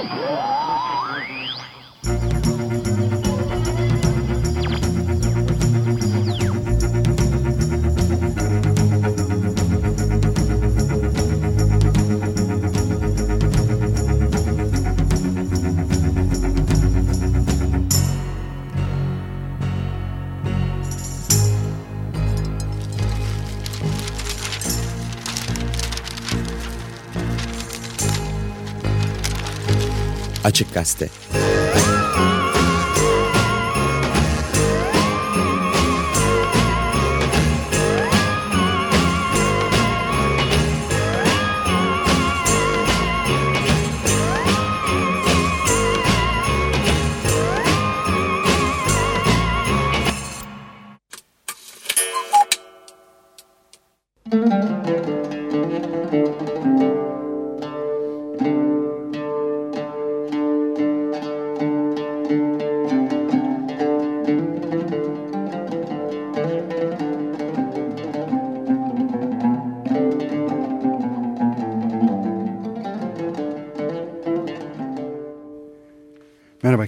Oh! Açık Gazete. Merhaba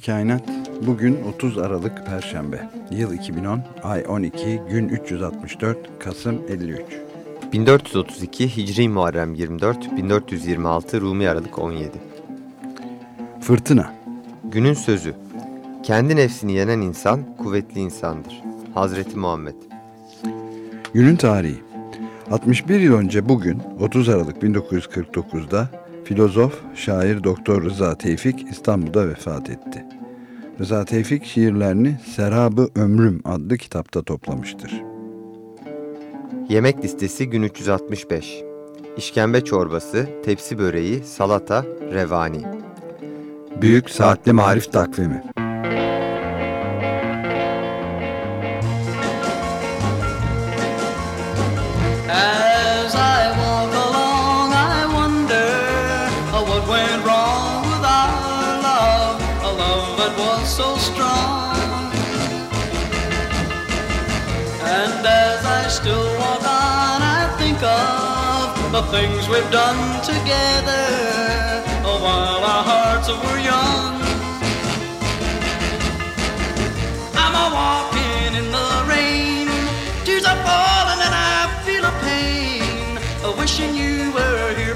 Kainat. Bugün 30 Aralık Perşembe. Yıl 2010, ay 12, gün 364, Kasım 53. 1432 Hicri Muharrem 24, 1426 Rumi Aralık 17. Fırtına. Günün sözü. Kendi nefsini yenen insan kuvvetli insandır. Hazreti Muhammed. Günün tarihi. 61 yıl önce bugün 30 Aralık 1949'da filozof, şair Doktor Rıza Tevfik İstanbul'da vefat etti. Rıza Tevfik şiirlerini Serabı Ömrüm adlı kitapta toplamıştır. Yemek listesi gün 365. İşkembe çorbası, tepsi böreği, salata, revani. Büyük Saatli Marif Takvimi things we've done together. Oh, while our hearts were young. I'm a walking in the rain, tears are falling and I feel a pain, oh, wishing you were here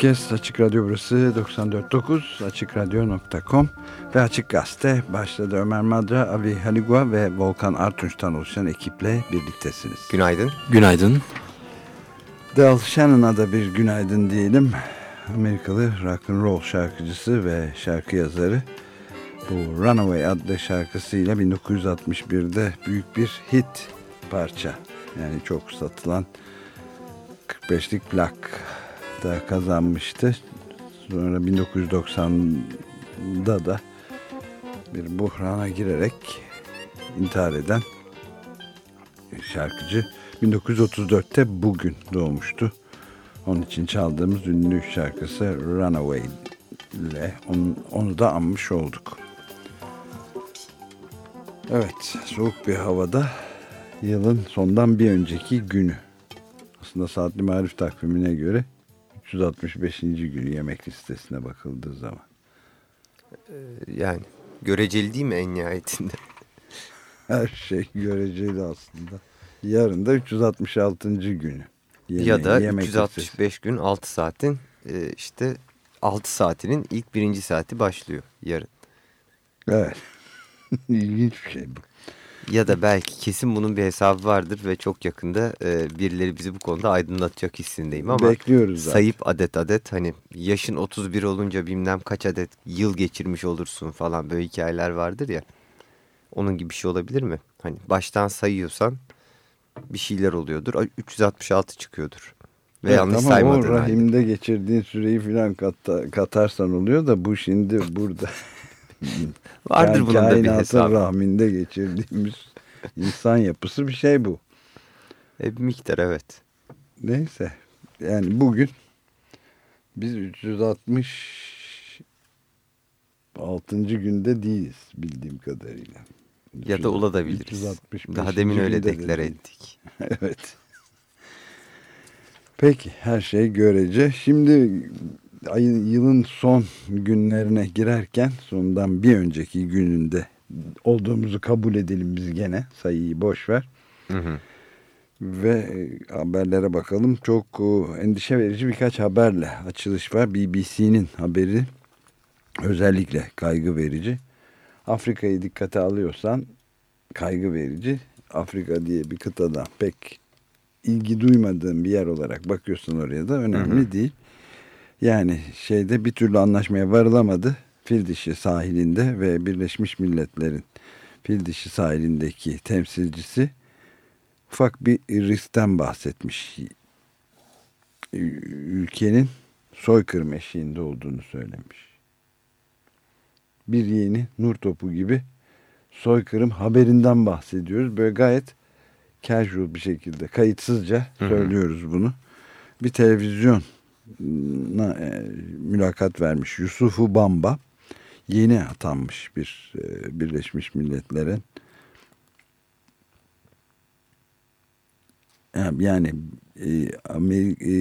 Herkes. Açık Radyo burası 94.9 AçıkRadyo.com ve Açık Gazete başladı. Ömer Madra, Avi Haligua ve Volkan Artunç'tan oluşan ekiple birliktesiniz. Günaydın. Günaydın. Del Shannon'a da bir günaydın diyelim. Amerikalı rock and roll şarkıcısı ve şarkı yazarı. Bu Runaway adlı şarkısıyla 1961'de büyük bir hit parça. Yani çok satılan 45'lik plak da kazanmıştı. Sonra 1990'da da bir buhrana girerek intihar eden şarkıcı 1934'te bugün doğmuştu. Onun için çaldığımız ünlü şarkısı Runaway ile onu, onu da anmış olduk. Evet, soğuk bir havada yılın sondan bir önceki günü. Aslında saatli marif takvimine göre 365. günü yemek listesine bakıldığı zaman. Yani göreceli değil mi en nihayetinde? Her şey göreceli aslında. Yarın da 366. günü. Yeme- ya da yemek 365 gün 6 saatin e, işte 6 saatinin ilk birinci saati başlıyor yarın. listesi. Evet. İlginç bir şey bu. Ya da belki kesin bunun bir hesabı vardır ve çok yakında e, birileri bizi bu konuda aydınlatacak hissindeyim ama Bekliyoruz zaten. sayıp adet adet hani yaşın 31 olunca bilmem kaç adet yıl geçirmiş olursun falan böyle hikayeler vardır ya. Onun gibi bir şey olabilir mi? Hani baştan sayıyorsan bir şeyler oluyordur. Ay, 366 çıkıyordur. Ve Evet, yanlış ama saymadın. o halde. rahimde geçirdiğin süreyi filan kata- katarsan oluyor da bu şimdi burada. Vardır Yani bunun da bir hesabı. rahminde geçirdiğimiz insan yapısı bir şey bu. E, bir miktar evet. Neyse. Yani bugün biz 360 6. günde değiliz bildiğim kadarıyla. Ya da olabiliriz. 365. Daha demin öyle deklar ettik. evet. Peki her şey görece. Şimdi ayın, yılın son günlerine girerken sondan bir önceki gününde olduğumuzu kabul edelim biz gene sayıyı boş ver. Hı hı. Ve e, haberlere bakalım. Çok e, endişe verici birkaç haberle açılış var. BBC'nin haberi özellikle kaygı verici. Afrika'yı dikkate alıyorsan kaygı verici. Afrika diye bir kıtadan pek ilgi duymadığın bir yer olarak bakıyorsun oraya da önemli değil. Yani şeyde bir türlü anlaşmaya varılamadı. Fildişi sahilinde ve Birleşmiş Milletler'in Fildişi sahilindeki temsilcisi ufak bir riskten bahsetmiş. Ülkenin soykırım eşiğinde olduğunu söylemiş. Bir yeni nur topu gibi soykırım haberinden bahsediyoruz. Böyle gayet casual bir şekilde kayıtsızca söylüyoruz bunu. Bir televizyona e, mülakat vermiş Yusufu Bamba yeni atanmış bir e, Birleşmiş Milletler'in yani e, e,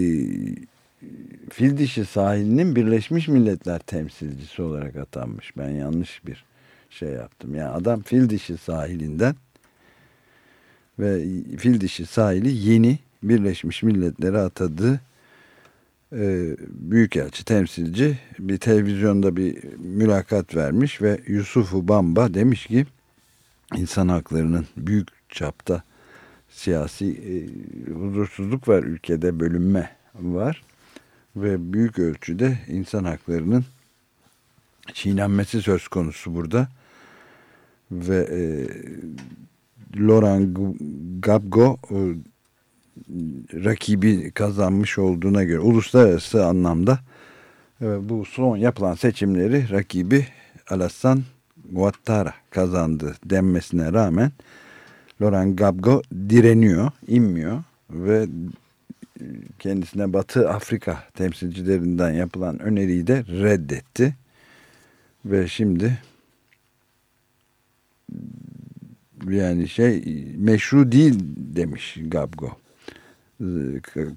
fil dişi sahilinin Birleşmiş Milletler temsilcisi olarak atanmış. Ben yanlış bir şey yaptım. Yani adam fil dişi sahilinden ve fil dişi sahili yeni Birleşmiş Milletler'e atadığı e, büyükelçi temsilci bir televizyonda bir mülakat vermiş ve Yusufu Bamba demiş ki insan haklarının büyük çapta siyasi e, huzursuzluk var ülkede bölünme var ve büyük ölçüde insan haklarının çiğnenmesi söz konusu burada ve e, Laurent Gbagbo e, rakibi kazanmış olduğuna göre uluslararası anlamda e, bu son yapılan seçimleri rakibi Alassane Ouattara kazandı denmesine rağmen Laurent Gbagbo direniyor, inmiyor ve kendisine Batı Afrika temsilcilerinden yapılan öneriyi de reddetti. Ve şimdi yani şey meşru değil demiş Gabgo.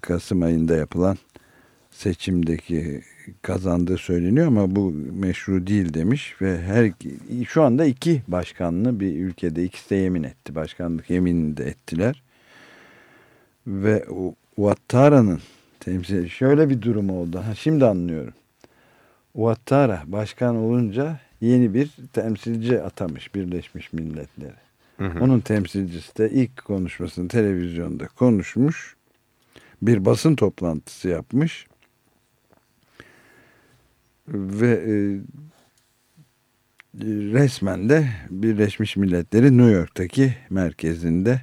Kasım ayında yapılan seçimdeki kazandığı söyleniyor ama bu meşru değil demiş ve her şu anda iki başkanlı bir ülkede ikisi de yemin etti. Başkanlık yeminini de ettiler. Ve Ouattara'nın temsil şöyle bir durum oldu. Ha, şimdi anlıyorum. Ouattara başkan olunca yeni bir temsilci atamış Birleşmiş Milletler'e. Onun temsilcisi de ilk konuşmasını televizyonda konuşmuş. Bir basın toplantısı yapmış. Ve e, resmen de Birleşmiş Milletler'in New York'taki merkezinde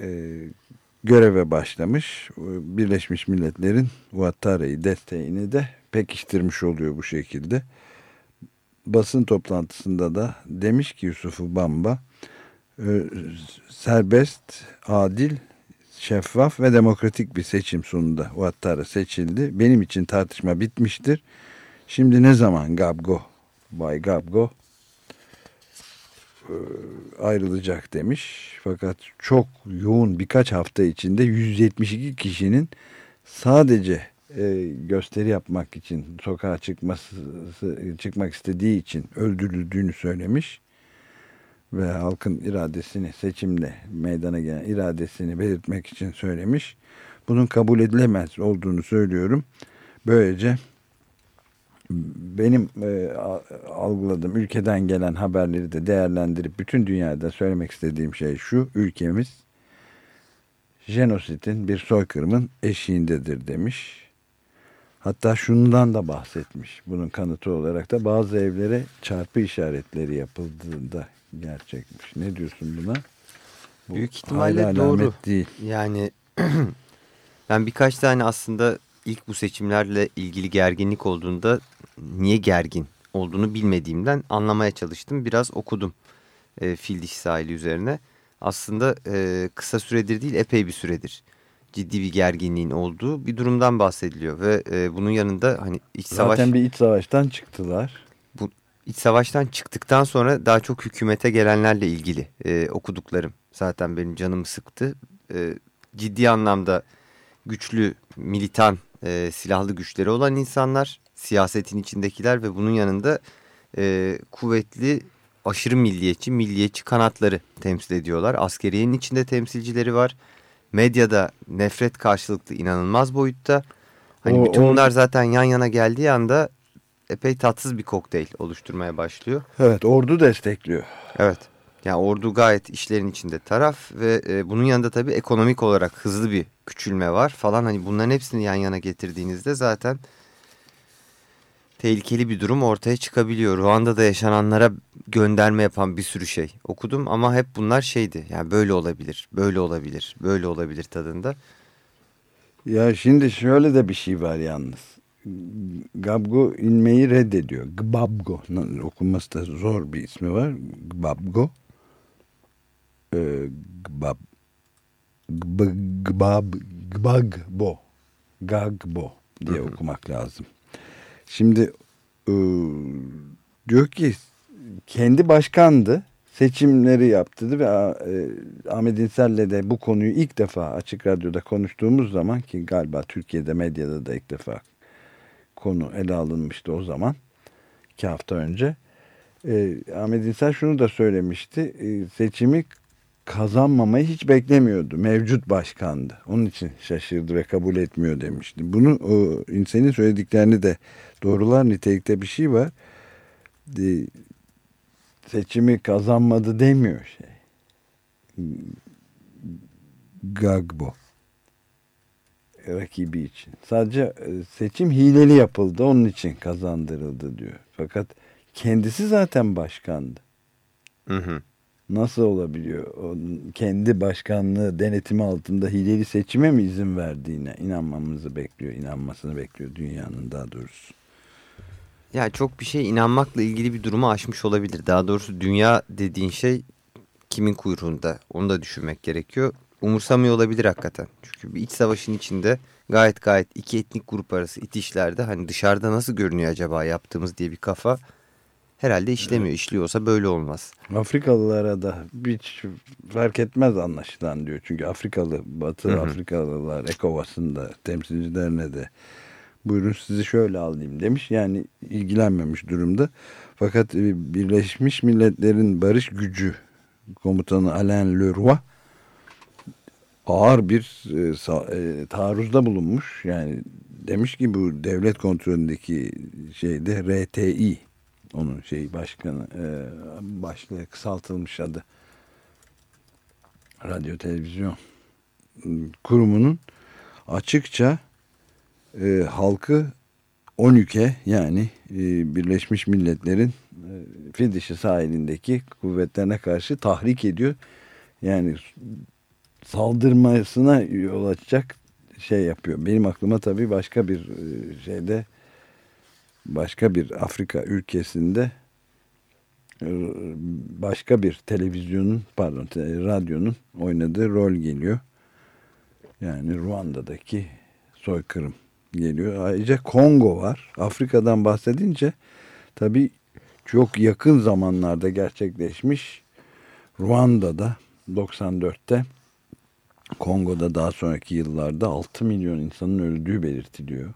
e, göreve başlamış. Birleşmiş Milletler'in Ouattara'yı desteğini de pekiştirmiş oluyor bu şekilde. Basın toplantısında da demiş ki Yusuf Bamba e, serbest, adil, şeffaf ve demokratik bir seçim sonunda Ouattara seçildi. Benim için tartışma bitmiştir. Şimdi ne zaman Gabgo, Bay Gabgo e, ayrılacak demiş. Fakat çok yoğun birkaç hafta içinde 172 kişinin sadece e, gösteri yapmak için sokağa çıkması çıkmak istediği için öldürüldüğünü söylemiş ve halkın iradesini seçimle meydana gelen iradesini belirtmek için söylemiş. Bunun kabul edilemez olduğunu söylüyorum. Böylece benim e, algıladığım ülkeden gelen haberleri de değerlendirip bütün dünyada söylemek istediğim şey şu. Ülkemiz jenositin bir soykırımın eşiğindedir demiş. Hatta şundan da bahsetmiş. Bunun kanıtı olarak da bazı evlere çarpı işaretleri yapıldığında gerçekmiş. Ne diyorsun buna? Bu Büyük ihtimalle doğru. Değil. Yani ben birkaç tane aslında ilk bu seçimlerle ilgili gerginlik olduğunda niye gergin olduğunu bilmediğimden anlamaya çalıştım. Biraz okudum e, fil dişi sahili üzerine. Aslında e, kısa süredir değil epey bir süredir ciddi bir gerginliğin olduğu bir durumdan bahsediliyor. Ve e, bunun yanında hani iç savaş... Zaten bir iç savaştan çıktılar. Bu iç savaştan çıktıktan sonra daha çok hükümete gelenlerle ilgili e, okuduklarım zaten benim canımı sıktı. E, ciddi anlamda güçlü militan e, silahlı güçleri olan insanlar, siyasetin içindekiler ve bunun yanında e, kuvvetli aşırı milliyetçi, milliyetçi kanatları temsil ediyorlar. Askeriyenin içinde temsilcileri var. Medyada nefret karşılıklı inanılmaz boyutta. Hani o, bütün bunlar zaten yan yana geldiği anda epey tatsız bir kokteyl oluşturmaya başlıyor. Evet ordu destekliyor. Evet. Yani ordu gayet işlerin içinde taraf ve e, bunun yanında tabii ekonomik olarak hızlı bir küçülme var falan. Hani bunların hepsini yan yana getirdiğinizde zaten tehlikeli bir durum ortaya çıkabiliyor. Ruanda'da yaşananlara gönderme yapan bir sürü şey okudum ama hep bunlar şeydi. Yani böyle olabilir, böyle olabilir, böyle olabilir tadında. Ya şimdi şöyle de bir şey var yalnız. Gabgo inmeyi reddediyor. Gbabgo. Okunması da zor bir ismi var. Gbabgo. Ee, gbab. Gbab. Gbagbo. Gagbo diye okumak lazım. Şimdi e, diyor ki kendi başkandı seçimleri yaptı ve e, Ahmet İnsel'le de bu konuyu ilk defa açık radyoda konuştuğumuz zaman ki galiba Türkiye'de medyada da ilk defa konu ele alınmıştı o zaman iki hafta önce. E, Ahmet İnsel şunu da söylemişti e, seçimi kazanmamayı hiç beklemiyordu. Mevcut başkandı. Onun için şaşırdı ve kabul etmiyor demişti. Bunu o insanın söylediklerini de doğrular nitelikte bir şey var. De, seçimi kazanmadı demiyor şey. Gagbo rakibi için. Sadece e, seçim hileli yapıldı. Onun için kazandırıldı diyor. Fakat kendisi zaten başkandı. Hı hı nasıl olabiliyor? O kendi başkanlığı denetimi altında hileli seçime mi izin verdiğine inanmamızı bekliyor, inanmasını bekliyor dünyanın daha doğrusu. Ya çok bir şey inanmakla ilgili bir durumu aşmış olabilir. Daha doğrusu dünya dediğin şey kimin kuyruğunda onu da düşünmek gerekiyor. Umursamıyor olabilir hakikaten. Çünkü bir iç savaşın içinde gayet gayet iki etnik grup arası itişlerde hani dışarıda nasıl görünüyor acaba yaptığımız diye bir kafa herhalde işlemiyor. Evet. İşliyorsa böyle olmaz. Afrikalılara da hiç fark etmez anlaşılan diyor. Çünkü Afrikalı, Batı Hı -hı. Afrikalılar ECOWAS'ın da temsilcilerine de buyurun sizi şöyle alayım demiş. Yani ilgilenmemiş durumda. Fakat e, Birleşmiş Milletler'in barış gücü komutanı Alain Leroy ağır bir e, e, taarruzda bulunmuş. Yani demiş ki bu devlet kontrolündeki şeyde RTI onun şey başkanı e, başlığı kısaltılmış adı. Radyo Televizyon kurumunun açıkça e, halkı ONÜK'e yani e, Birleşmiş Milletler'in e, fil dişi sahilindeki kuvvetlerine karşı tahrik ediyor. Yani saldırmasına yol açacak şey yapıyor. Benim aklıma tabii başka bir e, şeyde başka bir Afrika ülkesinde e, başka bir televizyonun pardon radyonun oynadığı rol geliyor. Yani Ruanda'daki soykırım geliyor. Ayrıca Kongo var. Afrika'dan bahsedince tabii çok yakın zamanlarda gerçekleşmiş Ruanda'da 94'te Kongo'da daha sonraki yıllarda 6 milyon insanın öldüğü belirtiliyor.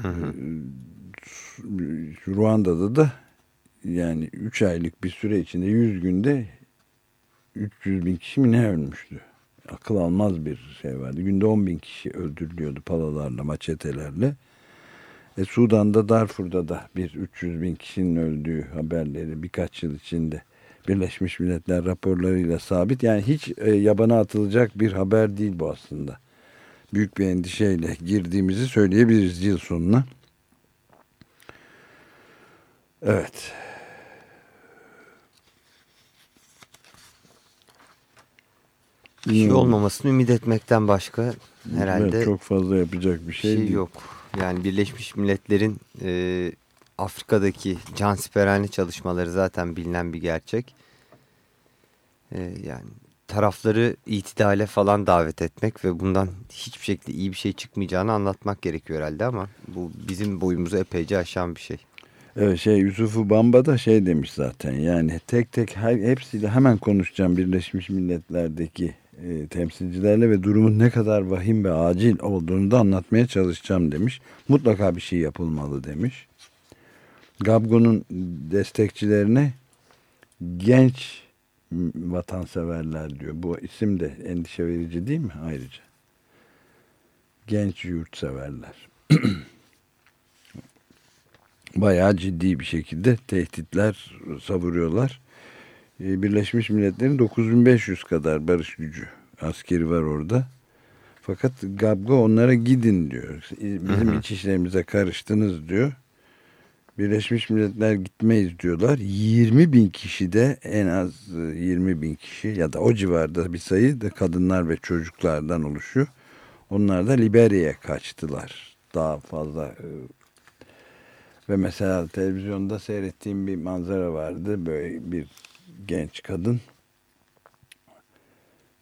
Hı hı. Ruanda'da da yani 3 aylık bir süre içinde 100 günde 300 bin kişi mi ne ölmüştü? Akıl almaz bir şey vardı. Günde 10 bin kişi öldürülüyordu palalarla, maçetelerle. E, Sudan'da, Darfur'da da bir 300 bin kişinin öldüğü haberleri birkaç yıl içinde Birleşmiş Milletler raporlarıyla sabit. Yani hiç e, yabana atılacak bir haber değil bu aslında. Büyük bir endişeyle girdiğimizi söyleyebiliriz yıl sonuna. Evet. Bir şey olmamasını ümit etmekten başka herhalde evet, çok fazla yapacak bir şey, şey yok. Yani Birleşmiş Milletler'in e, Afrika'daki cansiperhane çalışmaları zaten bilinen bir gerçek. E, yani tarafları itidale falan davet etmek ve bundan hiçbir şekilde iyi bir şey çıkmayacağını anlatmak gerekiyor herhalde ama bu bizim boyumuzu epeyce aşan bir şey. Evet şey Yusuf Bamba da şey demiş zaten yani tek tek her, hepsiyle hemen konuşacağım Birleşmiş Milletler'deki e, temsilcilerle ve durumun ne kadar vahim ve acil olduğunu da anlatmaya çalışacağım demiş. Mutlaka bir şey yapılmalı demiş. Gabgo'nun destekçilerine genç vatanseverler diyor. Bu isim de endişe verici değil mi ayrıca? Genç yurtseverler. Bayağı ciddi bir şekilde tehditler savuruyorlar. Ee, Birleşmiş Milletler'in 9500 kadar barış gücü askeri var orada. Fakat Gabgo onlara gidin diyor. Bizim iç işlerimize karıştınız diyor. Birleşmiş Milletler gitmeyiz diyorlar. 20 bin kişi de en az 20 e, bin kişi ya da o civarda bir sayı da kadınlar ve çocuklardan oluşuyor. Onlar da Liberya'ya kaçtılar. Daha fazla e, ve mesela televizyonda seyrettiğim bir manzara vardı. Böyle bir genç kadın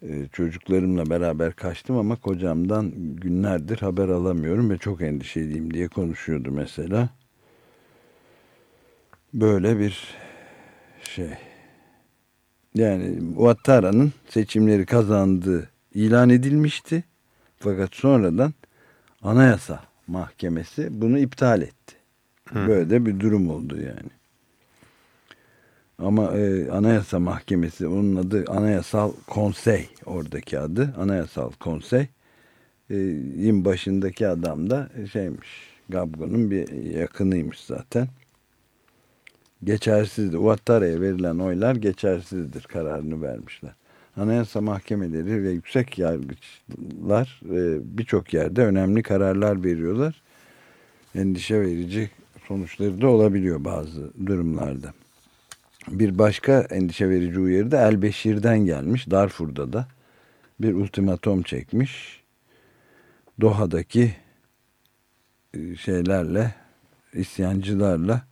e, çocuklarımla beraber kaçtım ama kocamdan günlerdir haber alamıyorum ve çok endişeliyim diye konuşuyordu mesela. Böyle bir şey. Yani Ouattara'nın seçimleri kazandığı ilan edilmişti. Fakat sonradan Anayasa Mahkemesi bunu iptal etti. Hı. Böyle de bir durum oldu yani. Ama e, Anayasa Mahkemesi onun adı Anayasal Konsey oradaki adı Anayasal Konsey e, başındaki adam da şeymiş Gabgo'nun bir yakınıymış zaten. Geçersizdi. Ouattara'ya verilen oylar geçersizdir kararını vermişler. Anayasa mahkemeleri ve yüksek yargıçlar e, birçok yerde önemli kararlar veriyorlar. Endişe verici sonuçları da olabiliyor bazı durumlarda. Bir başka endişe verici uyarı da El-Beşir'den gelmiş. Darfur'da da bir ultimatom çekmiş. Doha'daki e, şeylerle, isyancılarla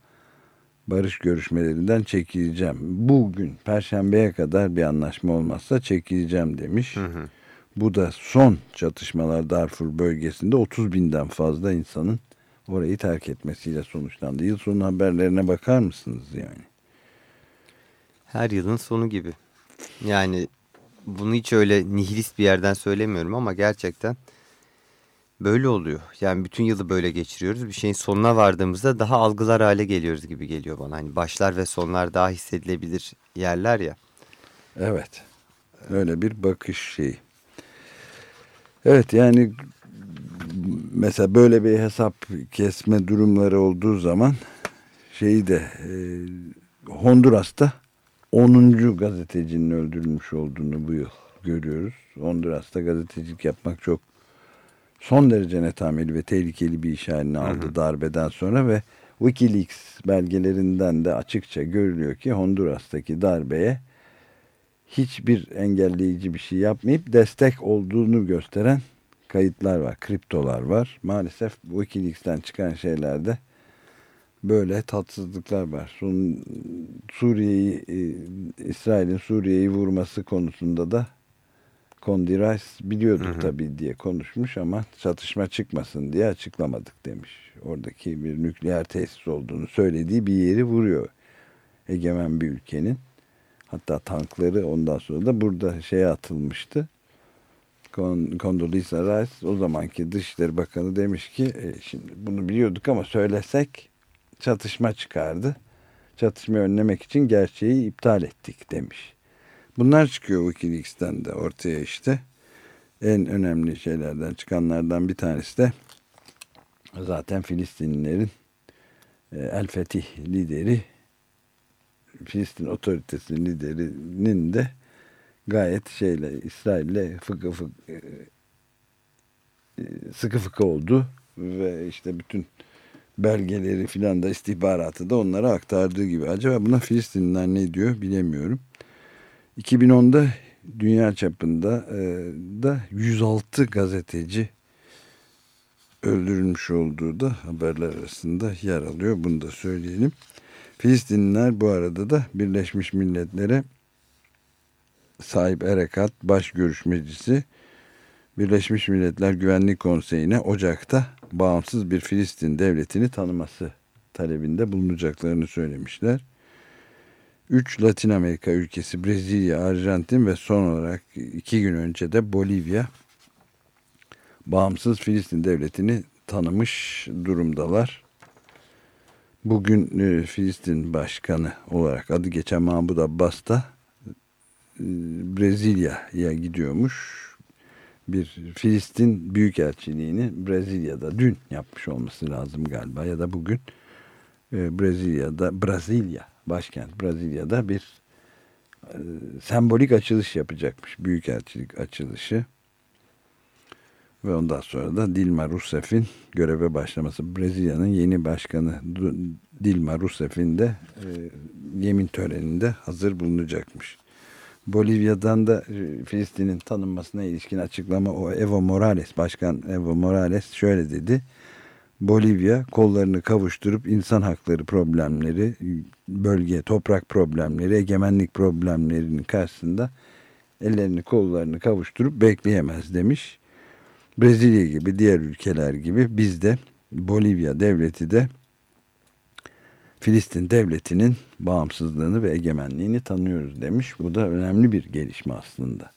barış görüşmelerinden çekileceğim. Bugün Perşembe'ye kadar bir anlaşma olmazsa çekileceğim demiş. Hı hı. Bu da son çatışmalar Darfur bölgesinde 30 binden fazla insanın orayı terk etmesiyle sonuçlandı. Yıl sonu haberlerine bakar mısınız yani? Her yılın sonu gibi. Yani bunu hiç öyle nihilist bir yerden söylemiyorum ama gerçekten böyle oluyor. Yani bütün yılı böyle geçiriyoruz. Bir şeyin sonuna vardığımızda daha algılar hale geliyoruz gibi geliyor bana. Hani başlar ve sonlar daha hissedilebilir yerler ya. Evet. Öyle bir bakış şeyi. Evet yani mesela böyle bir hesap kesme durumları olduğu zaman şeyi de e, Honduras'ta 10. gazetecinin öldürülmüş olduğunu bu yıl görüyoruz. Honduras'ta gazetecilik yapmak çok son derece netameli ve tehlikeli bir iş haline aldı hı hı. darbeden sonra ve Wikileaks belgelerinden de açıkça görülüyor ki Honduras'taki darbeye hiçbir engelleyici bir şey yapmayıp destek olduğunu gösteren kayıtlar var, kriptolar var. Maalesef Wikileaks'ten çıkan şeylerde böyle tatsızlıklar var. Suriye'yi, e, İsrail'in Suriye'yi vurması konusunda da Condi Rice biliyorduk Hı hı. tabii diye konuşmuş ama çatışma çıkmasın diye açıklamadık demiş. Oradaki bir nükleer tesis olduğunu söylediği bir yeri vuruyor. Egemen bir ülkenin. Hatta tankları ondan sonra da burada şeye atılmıştı. Con- Condoleezza Rice o zamanki Dışişleri Bakanı demiş ki e, şimdi bunu biliyorduk ama söylesek çatışma çıkardı. Çatışmayı önlemek için gerçeği iptal ettik demiş. Bunlar çıkıyor Wikileaks'ten de ortaya işte. En önemli şeylerden çıkanlardan bir tanesi de zaten Filistinlilerin e, El Fetih lideri Filistin otoritesinin liderinin de gayet şeyle İsrail'le fıkı fıkı e, e, sıkı fıkı oldu ve işte bütün belgeleri filan da istihbaratı da onlara aktardığı gibi. Acaba buna Filistinliler ne diyor bilemiyorum. 2010'da dünya çapında e, da 106 gazeteci öldürülmüş olduğu da haberler arasında yer alıyor. Bunu da söyleyelim. Filistinliler bu arada da Birleşmiş Milletler'e sahip Erekat baş görüşmecisi Birleşmiş Milletler Güvenlik Konseyi'ne Ocak'ta bağımsız bir Filistin devletini tanıması talebinde bulunacaklarını söylemişler. Üç Latin Amerika ülkesi Brezilya, Arjantin ve son olarak iki gün önce de Bolivya bağımsız Filistin devletini tanımış durumdalar. Bugün e, Filistin Başkanı olarak adı geçen Mahmud Abbas da e, Brezilya'ya gidiyormuş. Bir Filistin Büyükelçiliğini Brezilya'da dün yapmış olması lazım galiba ya da bugün e, Brezilya'da Brezilya başkent Brezilya'da bir e, sembolik açılış yapacakmış. Büyükelçilik açılışı. Ve ondan sonra da Dilma Rousseff'in göreve başlaması. Brezilya'nın yeni başkanı Dilma Rousseff'in de e, yemin töreninde hazır bulunacakmış. Bolivya'dan da e, Filistin'in tanınmasına ilişkin açıklama o Evo Morales, Başkan Evo Morales şöyle dedi. Bolivya kollarını kavuşturup insan hakları problemleri, bölge, toprak problemleri, egemenlik problemlerinin karşısında ellerini kollarını kavuşturup bekleyemez demiş. Brezilya gibi diğer ülkeler gibi biz de Bolivya devleti de Filistin devletinin bağımsızlığını ve egemenliğini tanıyoruz demiş. Bu da önemli bir gelişme aslında.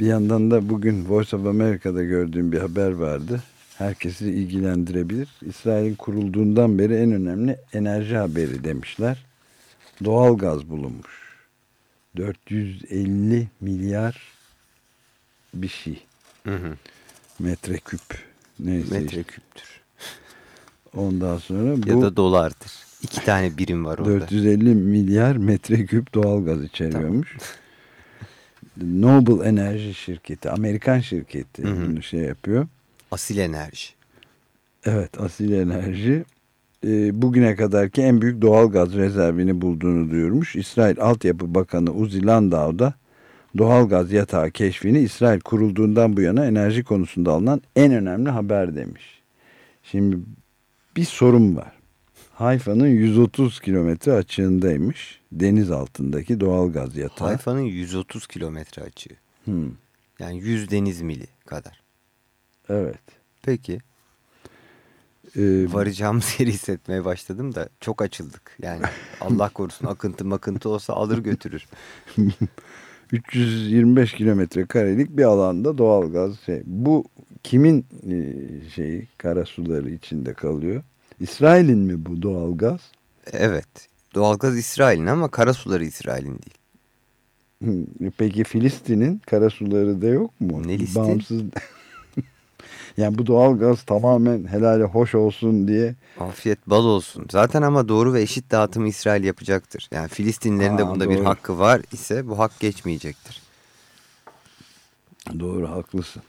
Bir yandan da bugün Voice of America'da gördüğüm bir haber vardı. Herkesi ilgilendirebilir. İsrail'in kurulduğundan beri en önemli enerji haberi demişler. Doğal gaz bulunmuş. 450 milyar bir şey. Hı hı. Metreküp. Neyse. Metreküptür. Ondan sonra bu Ya da dolardır. İki tane birim var orada. 450 milyar metreküp doğalgaz içeriyormuş. Noble Enerji şirketi, Amerikan şirketi Hı hı. bunu şey yapıyor. Asil enerji. Evet, Asil Enerji e, bugüne kadarki en büyük doğalgaz rezervini bulduğunu duyurmuş. İsrail Altyapı Bakanı Uzi Landau da doğalgaz yatağı keşfini İsrail kurulduğundan bu yana enerji konusunda alınan en önemli haber demiş. Şimdi bir sorun var. Hayfa'nın 130 kilometre açığındaymış. Deniz altındaki doğalgaz yatağı. Hayfa'nın 130 kilometre açığı. Hmm, Yani 100 deniz mili kadar. Evet. Peki. Ee, Varacağımız yeri hissetmeye başladım da çok açıldık. Yani Allah korusun akıntı makıntı olsa alır götürür. 325 kilometre karelik bir alanda doğalgaz şey. Bu kimin e, şeyi karasuları içinde kalıyor? İsrail'in mi bu doğalgaz? Evet. Doğalgaz İsrail'in ama karasuları İsrail'in değil. Peki Filistin'in karasuları da yok mu? Ne listi? Bağımsız. Yani bu doğalgaz tamamen helale hoş olsun diye. Afiyet bal olsun. Zaten ama doğru ve eşit dağıtımı İsrail yapacaktır. Yani Filistinlerin de bunda bir doğru. hakkı var ise bu hak geçmeyecektir. Doğru haklısın.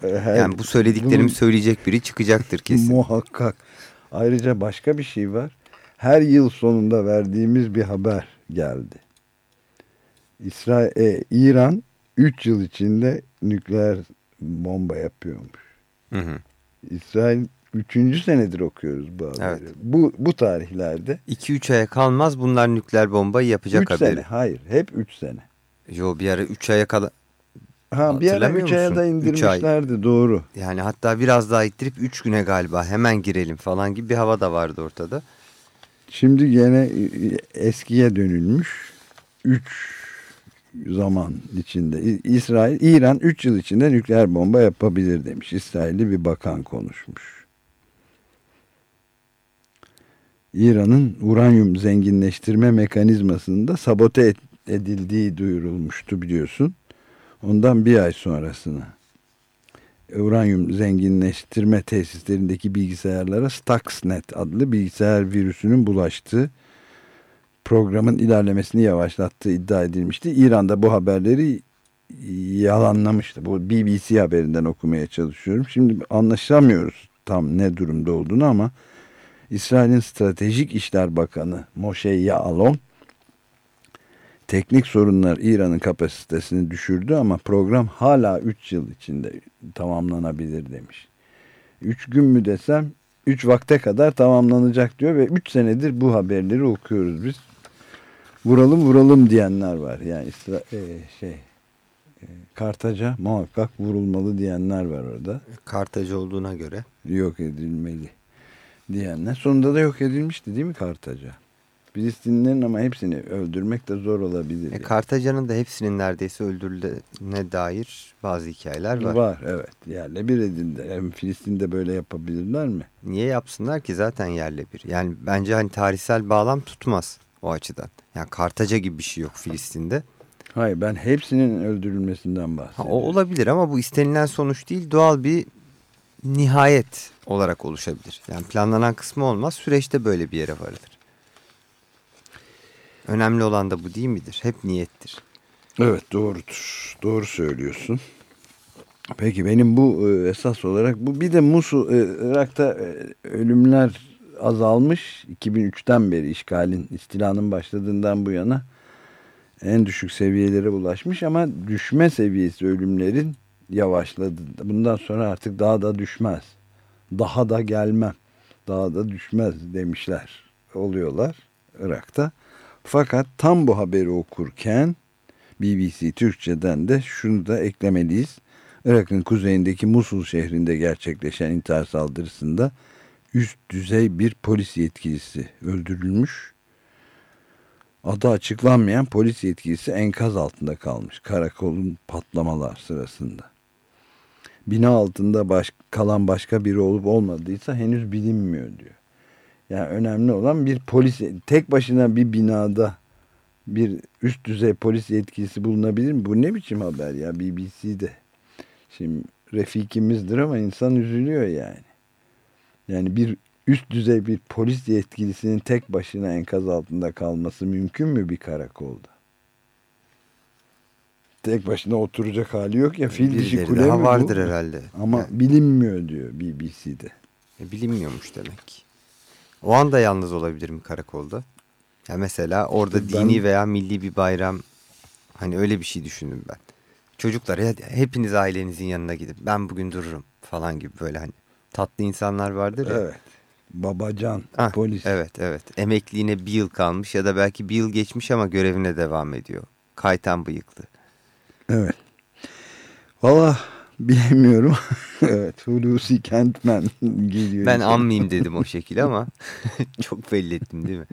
Her, Yani bu söylediklerimi bunun söyleyecek biri çıkacaktır kesin. Muhakkak. Ayrıca başka bir şey var. Her yıl sonunda verdiğimiz bir haber geldi. İsrail, e, İran 3 yıl içinde nükleer bomba yapıyormuş. Hı hı. İsrail 3. senedir okuyoruz bu haberi. Evet. Bu, bu tarihlerde 2-3 aya kalmaz bunlar nükleer bombayı yapacak 3 haberi. sene. Hayır hep 3 sene. Yo bir ara 3 aya kadar Ha bir ara Hatırlamıyor 3 aya da Üç ay. indirmişlerdi doğru. yani hatta biraz daha ittirip 3 güne galiba hemen girelim falan gibi bir hava da vardı ortada. Şimdi gene e, eskiye dönülmüş. 3 zaman içinde İsrail İran 3 yıl içinde nükleer bomba yapabilir demiş. İsrailli bir bakan konuşmuş. İran'ın uranyum zenginleştirme mekanizmasında sabote edildiği duyurulmuştu biliyorsun. Ondan bir ay sonrasına uranyum zenginleştirme tesislerindeki bilgisayarlara Stuxnet adlı bilgisayar virüsünün bulaştığı programın ilerlemesini yavaşlattığı iddia edilmişti. İran'da bu haberleri yalanlamıştı. Bu BBC haberinden okumaya çalışıyorum. Şimdi anlaşamıyoruz tam ne durumda olduğunu ama İsrail'in Stratejik İşler Bakanı Moshe Yaalon teknik sorunlar İran'ın kapasitesini düşürdü ama program hala 3 yıl içinde tamamlanabilir demiş. 3 gün mü desem 3 vakte kadar tamamlanacak diyor ve 3 senedir bu haberleri okuyoruz biz. Vuralım vuralım diyenler var. Yani İsra e, şey e, Kartaca muhakkak vurulmalı diyenler var orada. Kartacı olduğuna göre. Yok edilmeli diyenler. Sonunda da yok edilmişti değil mi Kartaca? Filistinlilerin ama hepsini öldürmek de zor olabilir. E. Kartaca'nın da hepsinin neredeyse öldürüldüğüne dair bazı hikayeler var. Var evet yerle bir edildi. Hem Filistin'de böyle yapabilirler mi? Niye yapsınlar ki zaten yerle bir. Yani bence hani tarihsel bağlam tutmaz o açıdan. Yani Kartaca gibi bir şey yok Filistin'de. Hayır ben hepsinin öldürülmesinden Ha, bahsediyorum. o olabilir ama bu istenilen sonuç değil doğal bir nihayet olarak oluşabilir. Yani planlanan kısmı olmaz süreçte böyle bir yere varılır. Önemli olan da bu değil midir? Hep niyettir. Evet doğrudur. Doğru söylüyorsun. Peki benim bu e, esas olarak bu bir de Musul e, Irak'ta e, ölümler azalmış 2003'ten beri işgalin istilanın başladığından bu yana en düşük seviyelere ulaşmış ama düşme seviyesi ölümlerin yavaşladı. Bundan sonra artık daha da düşmez. Daha da gelmem. Daha da düşmez demişler. Oluyorlar Irak'ta. Fakat tam bu haberi okurken BBC Türkçe'den de şunu da eklemeliyiz. Irak'ın kuzeyindeki Musul şehrinde gerçekleşen intihar saldırısında üst düzey bir polis yetkilisi öldürülmüş. Adı açıklanmayan polis yetkilisi enkaz altında kalmış karakolun patlamalar sırasında. Bina altında baş, kalan başka biri olup olmadıysa henüz bilinmiyor diyor. Yani önemli olan bir polis tek başına bir binada bir üst düzey polis yetkilisi bulunabilir mi? Bu ne biçim haber ya BBC'de. Şimdi refikimizdir ama insan üzülüyor yani. Yani bir üst düzey bir polis yetkilisinin tek başına enkaz altında kalması mümkün mü bir karakolda? Tek başına oturacak hali yok ya. Fil dişi kule daha mi bu? vardır herhalde. Ama Yani, bilinmiyor diyor BBC'de. e, bilinmiyormuş demek. O anda yalnız olabilir mi karakolda? Ya mesela orada İşte ben- dini veya milli bir bayram hani öyle bir şey düşündüm ben. Çocuklar "Hadi hepiniz ailenizin yanına gidip ben bugün dururum falan gibi böyle hani tatlı insanlar vardır ya. Evet. Babacan Ah, polis. Evet evet. Emekliğine bir yıl kalmış ya da belki bir yıl geçmiş ama görevine devam ediyor. Kaytan bıyıklı. Evet. Valla bilemiyorum. evet. Hulusi Kentmen geliyor. Ben anmayayım dedim o şekilde ama çok belli ettim değil mi?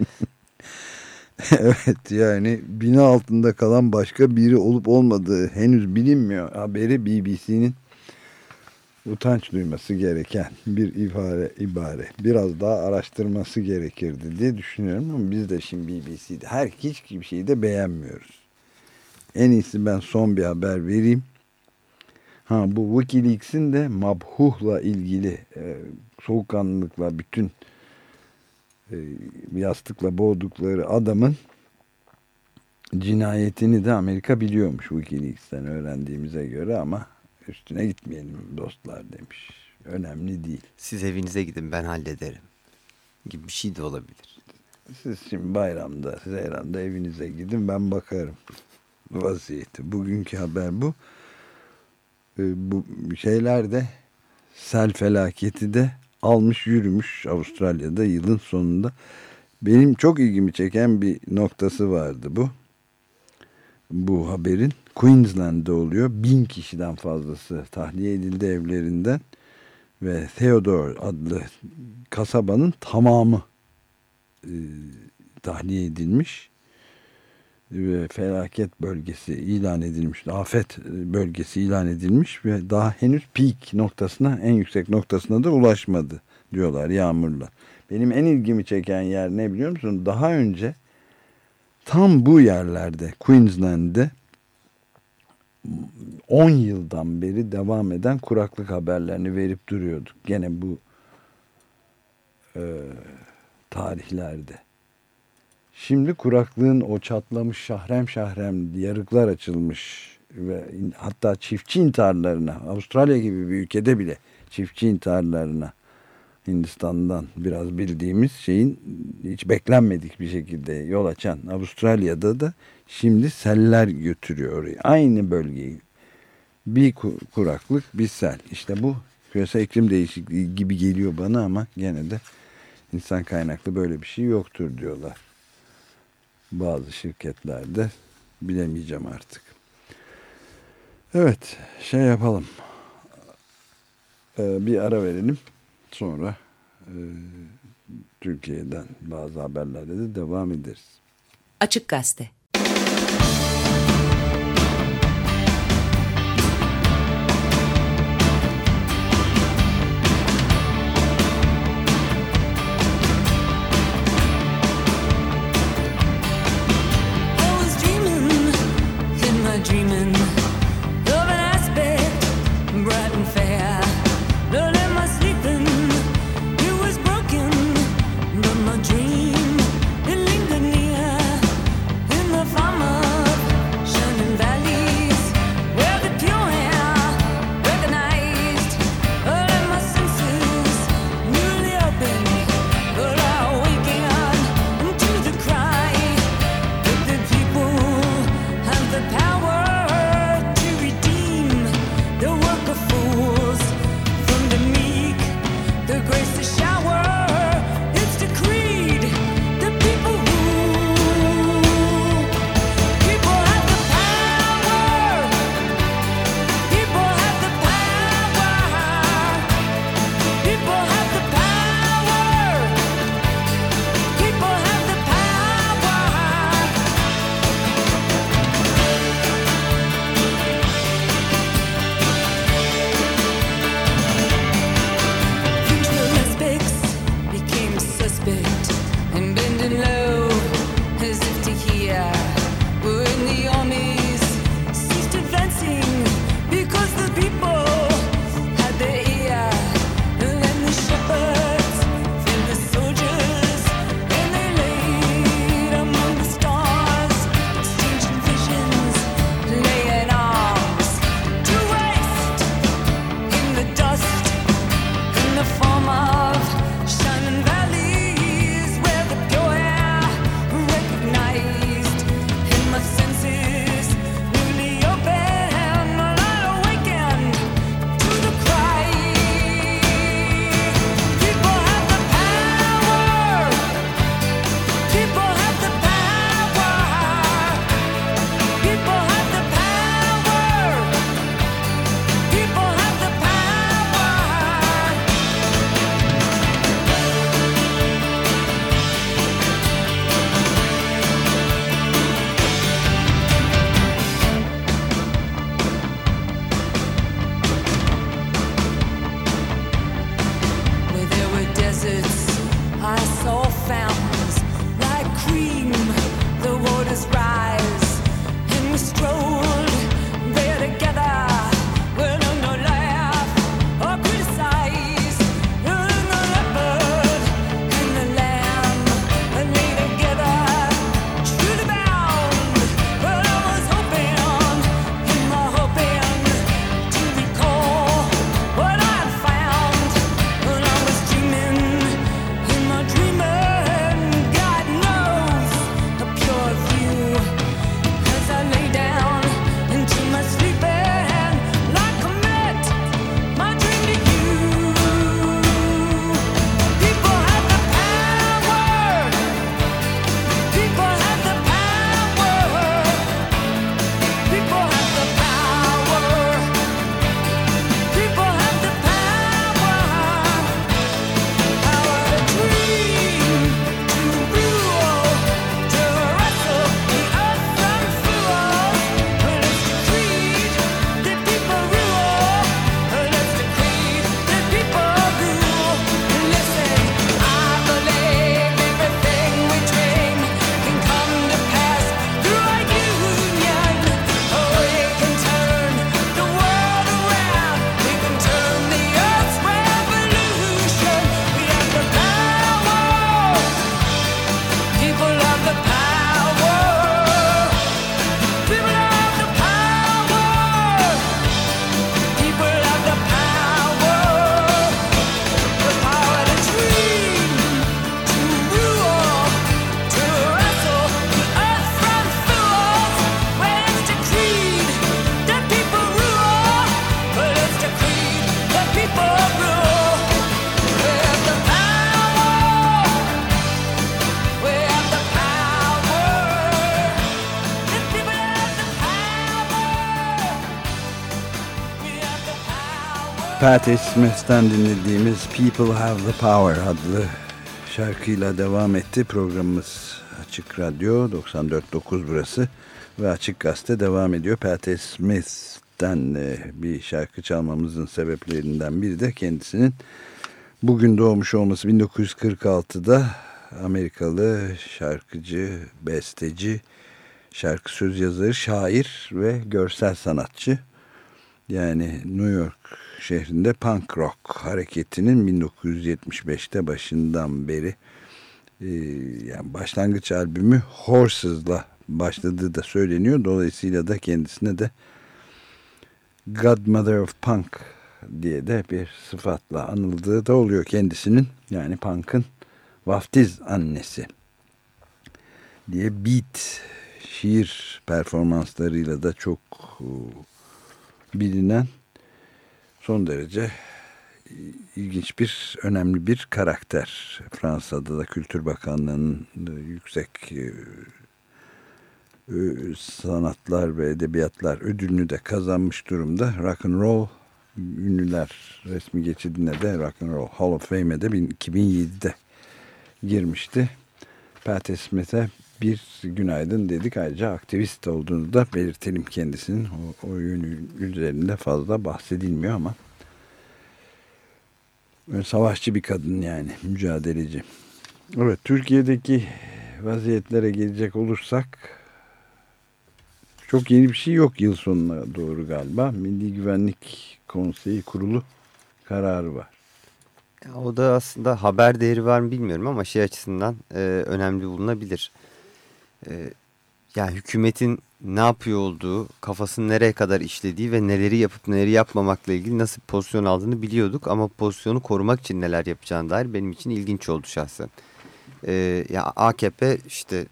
evet yani bina altında kalan başka biri olup olmadığı henüz bilinmiyor. Haberi BBC'nin utanç duyması gereken bir ibare, ibare. Biraz daha araştırması gerekirdi diye düşünüyorum ama biz de şimdi BBC'de her hiç bir şeyi de beğenmiyoruz. En iyisi ben son bir haber vereyim. Ha bu Wikileaks'in de Mabhuh'la ilgili e, soğukkanlılıkla bütün e, yastıkla boğdukları adamın cinayetini de Amerika biliyormuş Wikileaks'ten öğrendiğimize göre ama üstüne gitmeyelim dostlar demiş. Önemli değil. Siz evinize gidin ben hallederim. gibi bir şey de olabilir. Siz şimdi bayramda, Zeyran'da evinize gidin ben bakarım vaziyeti. Bugünkü haber bu. Ee, bu şeyler de sel felaketi de almış yürümüş Avustralya'da yılın sonunda. Benim çok ilgimi çeken bir noktası vardı bu. Bu haberin Queensland'da oluyor. Bin kişiden fazlası tahliye edildi evlerinden ve Theodore adlı kasabanın tamamı e, tahliye edilmiş ve felaket bölgesi ilan edilmiş, afet bölgesi ilan edilmiş ve daha henüz peak noktasına, en yüksek noktasına da ulaşmadı diyorlar yağmurla. Benim en ilgimi çeken yer ne biliyor musun? Daha önce tam bu yerlerde Queensland'de 10 yıldan beri devam eden kuraklık haberlerini verip duruyorduk. Gene bu e, tarihlerde. Şimdi kuraklığın o çatlamış şahrem şahrem yarıklar açılmış ve hatta çiftçi intiharlarına Avustralya gibi bir ülkede bile çiftçi intiharlarına Hindistan'dan biraz bildiğimiz şeyin hiç beklenmedik bir şekilde yol açan Avustralya'da da şimdi seller götürüyor orayı. Aynı bölgeyi. Bir kuraklık bir sel. İşte bu küresel iklim değişikliği gibi geliyor bana ama gene de insan kaynaklı böyle bir şey yoktur diyorlar. Bazı şirketlerde bilemeyeceğim artık. Evet şey yapalım. Ee, bir ara verelim. Sonra e, Türkiye'den bazı haberlerle de devam ederiz. Açık Gazete Patti Smith'ten dinlediğimiz People Have the Power adlı şarkıyla devam etti. Programımız Açık Radyo 94.9 burası ve Açık Gazete devam ediyor. Patti Smith'ten e, bir şarkı çalmamızın sebeplerinden biri de kendisinin bugün doğmuş olması 1946'da Amerikalı şarkıcı, besteci, şarkı söz yazarı, şair ve görsel sanatçı. Yani New York şehrinde punk rock hareketinin 1975'te başından beri e, yani başlangıç albümü Horses'la başladığı da söyleniyor. Dolayısıyla da kendisine de Godmother of Punk diye de bir sıfatla anıldığı da oluyor kendisinin. Yani punk'ın vaftiz annesi diye beat şiir performanslarıyla da çok e, bilinen son derece ilginç bir, önemli bir karakter. Fransa'da da Kültür Bakanlığı'nın yüksek e, sanatlar ve edebiyatlar ödülünü de kazanmış durumda. Rock and Roll ünlüler resmi geçidine de Rock and Roll Hall of Fame'e de 2007'de girmişti. Patti Smith'e bir günaydın dedik. Ayrıca aktivist olduğunu da belirtelim kendisinin. O, o yönü üzerinde fazla bahsedilmiyor ama savaşçı bir kadın yani mücadeleci. Evet Türkiye'deki vaziyetlere gelecek olursak çok yeni bir şey yok yıl sonuna doğru galiba. Milli Güvenlik Konseyi kurulu kararı var. O da aslında haber değeri var mı bilmiyorum ama şey açısından e, önemli bulunabilir. E, yani hükümetin ne yapıyor olduğu, kafasını nereye kadar işlediği ve neleri yapıp neleri yapmamakla ilgili nasıl bir pozisyon aldığını biliyorduk. Ama pozisyonu korumak için neler yapacağını dair benim için ilginç oldu şahsen. E, ya AKP işte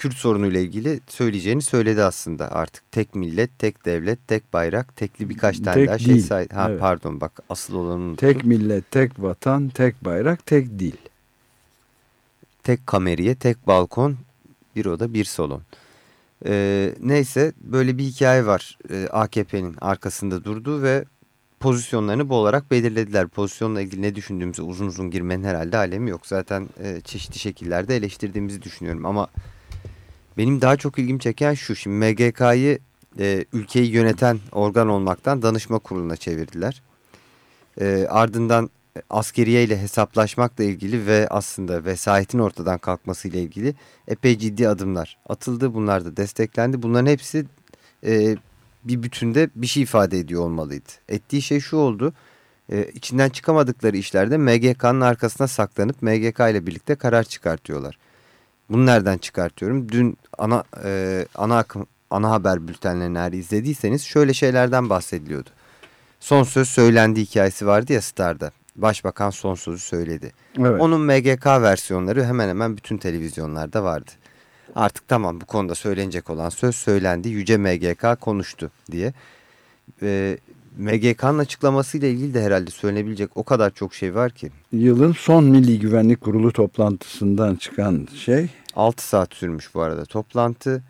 Kürt sorunuyla ilgili söyleyeceğini söyledi aslında artık. Tek millet, tek devlet, tek bayrak, tekli birkaç tane tek daha şey dil. say. Ha Evet. pardon bak asıl olanı unuttum. Tek millet, tek vatan, tek bayrak, tek dil. Tek kameriye, tek balkon, bir oda, bir salon. Ee, neyse böyle bir hikaye var ee, AKP'nin arkasında durduğu ve pozisyonlarını bu olarak belirlediler. Pozisyonla ilgili ne düşündüğümüzü uzun uzun girmenin herhalde alemi yok. Zaten e, çeşitli şekillerde eleştirdiğimizi düşünüyorum ama benim daha çok ilgimi çeken şu. Şimdi MGK'yı e, ülkeyi yöneten organ olmaktan danışma kuruluna çevirdiler. E, ardından askeriye ile hesaplaşmakla ilgili ve aslında vesayetin ortadan kalkmasıyla ilgili epey ciddi adımlar atıldı. Bunlar da desteklendi. Bunların hepsi e, bir bütünde bir şey ifade ediyor olmalıydı. Ettiği şey şu oldu. E, içinden çıkamadıkları işlerde MGK'nın arkasına saklanıp MGK ile birlikte karar çıkartıyorlar. Bunu nereden çıkartıyorum? Dün ana e, ana akım, ana haber bültenlerini eğer izlediyseniz şöyle şeylerden bahsediliyordu. Son söz söylendi hikayesi vardı ya Star'da. Başbakan son sözü söyledi. Evet. Onun MGK versiyonları hemen hemen bütün televizyonlarda vardı. Artık tamam bu konuda söylenecek olan söz söylendi. Yüce MGK konuştu diye. Ee, MGK'nın açıklamasıyla ilgili de herhalde söylenebilecek o kadar çok şey var ki. Yılın son Milli Güvenlik Kurulu toplantısından çıkan şey 6 saat sürmüş bu arada toplantı.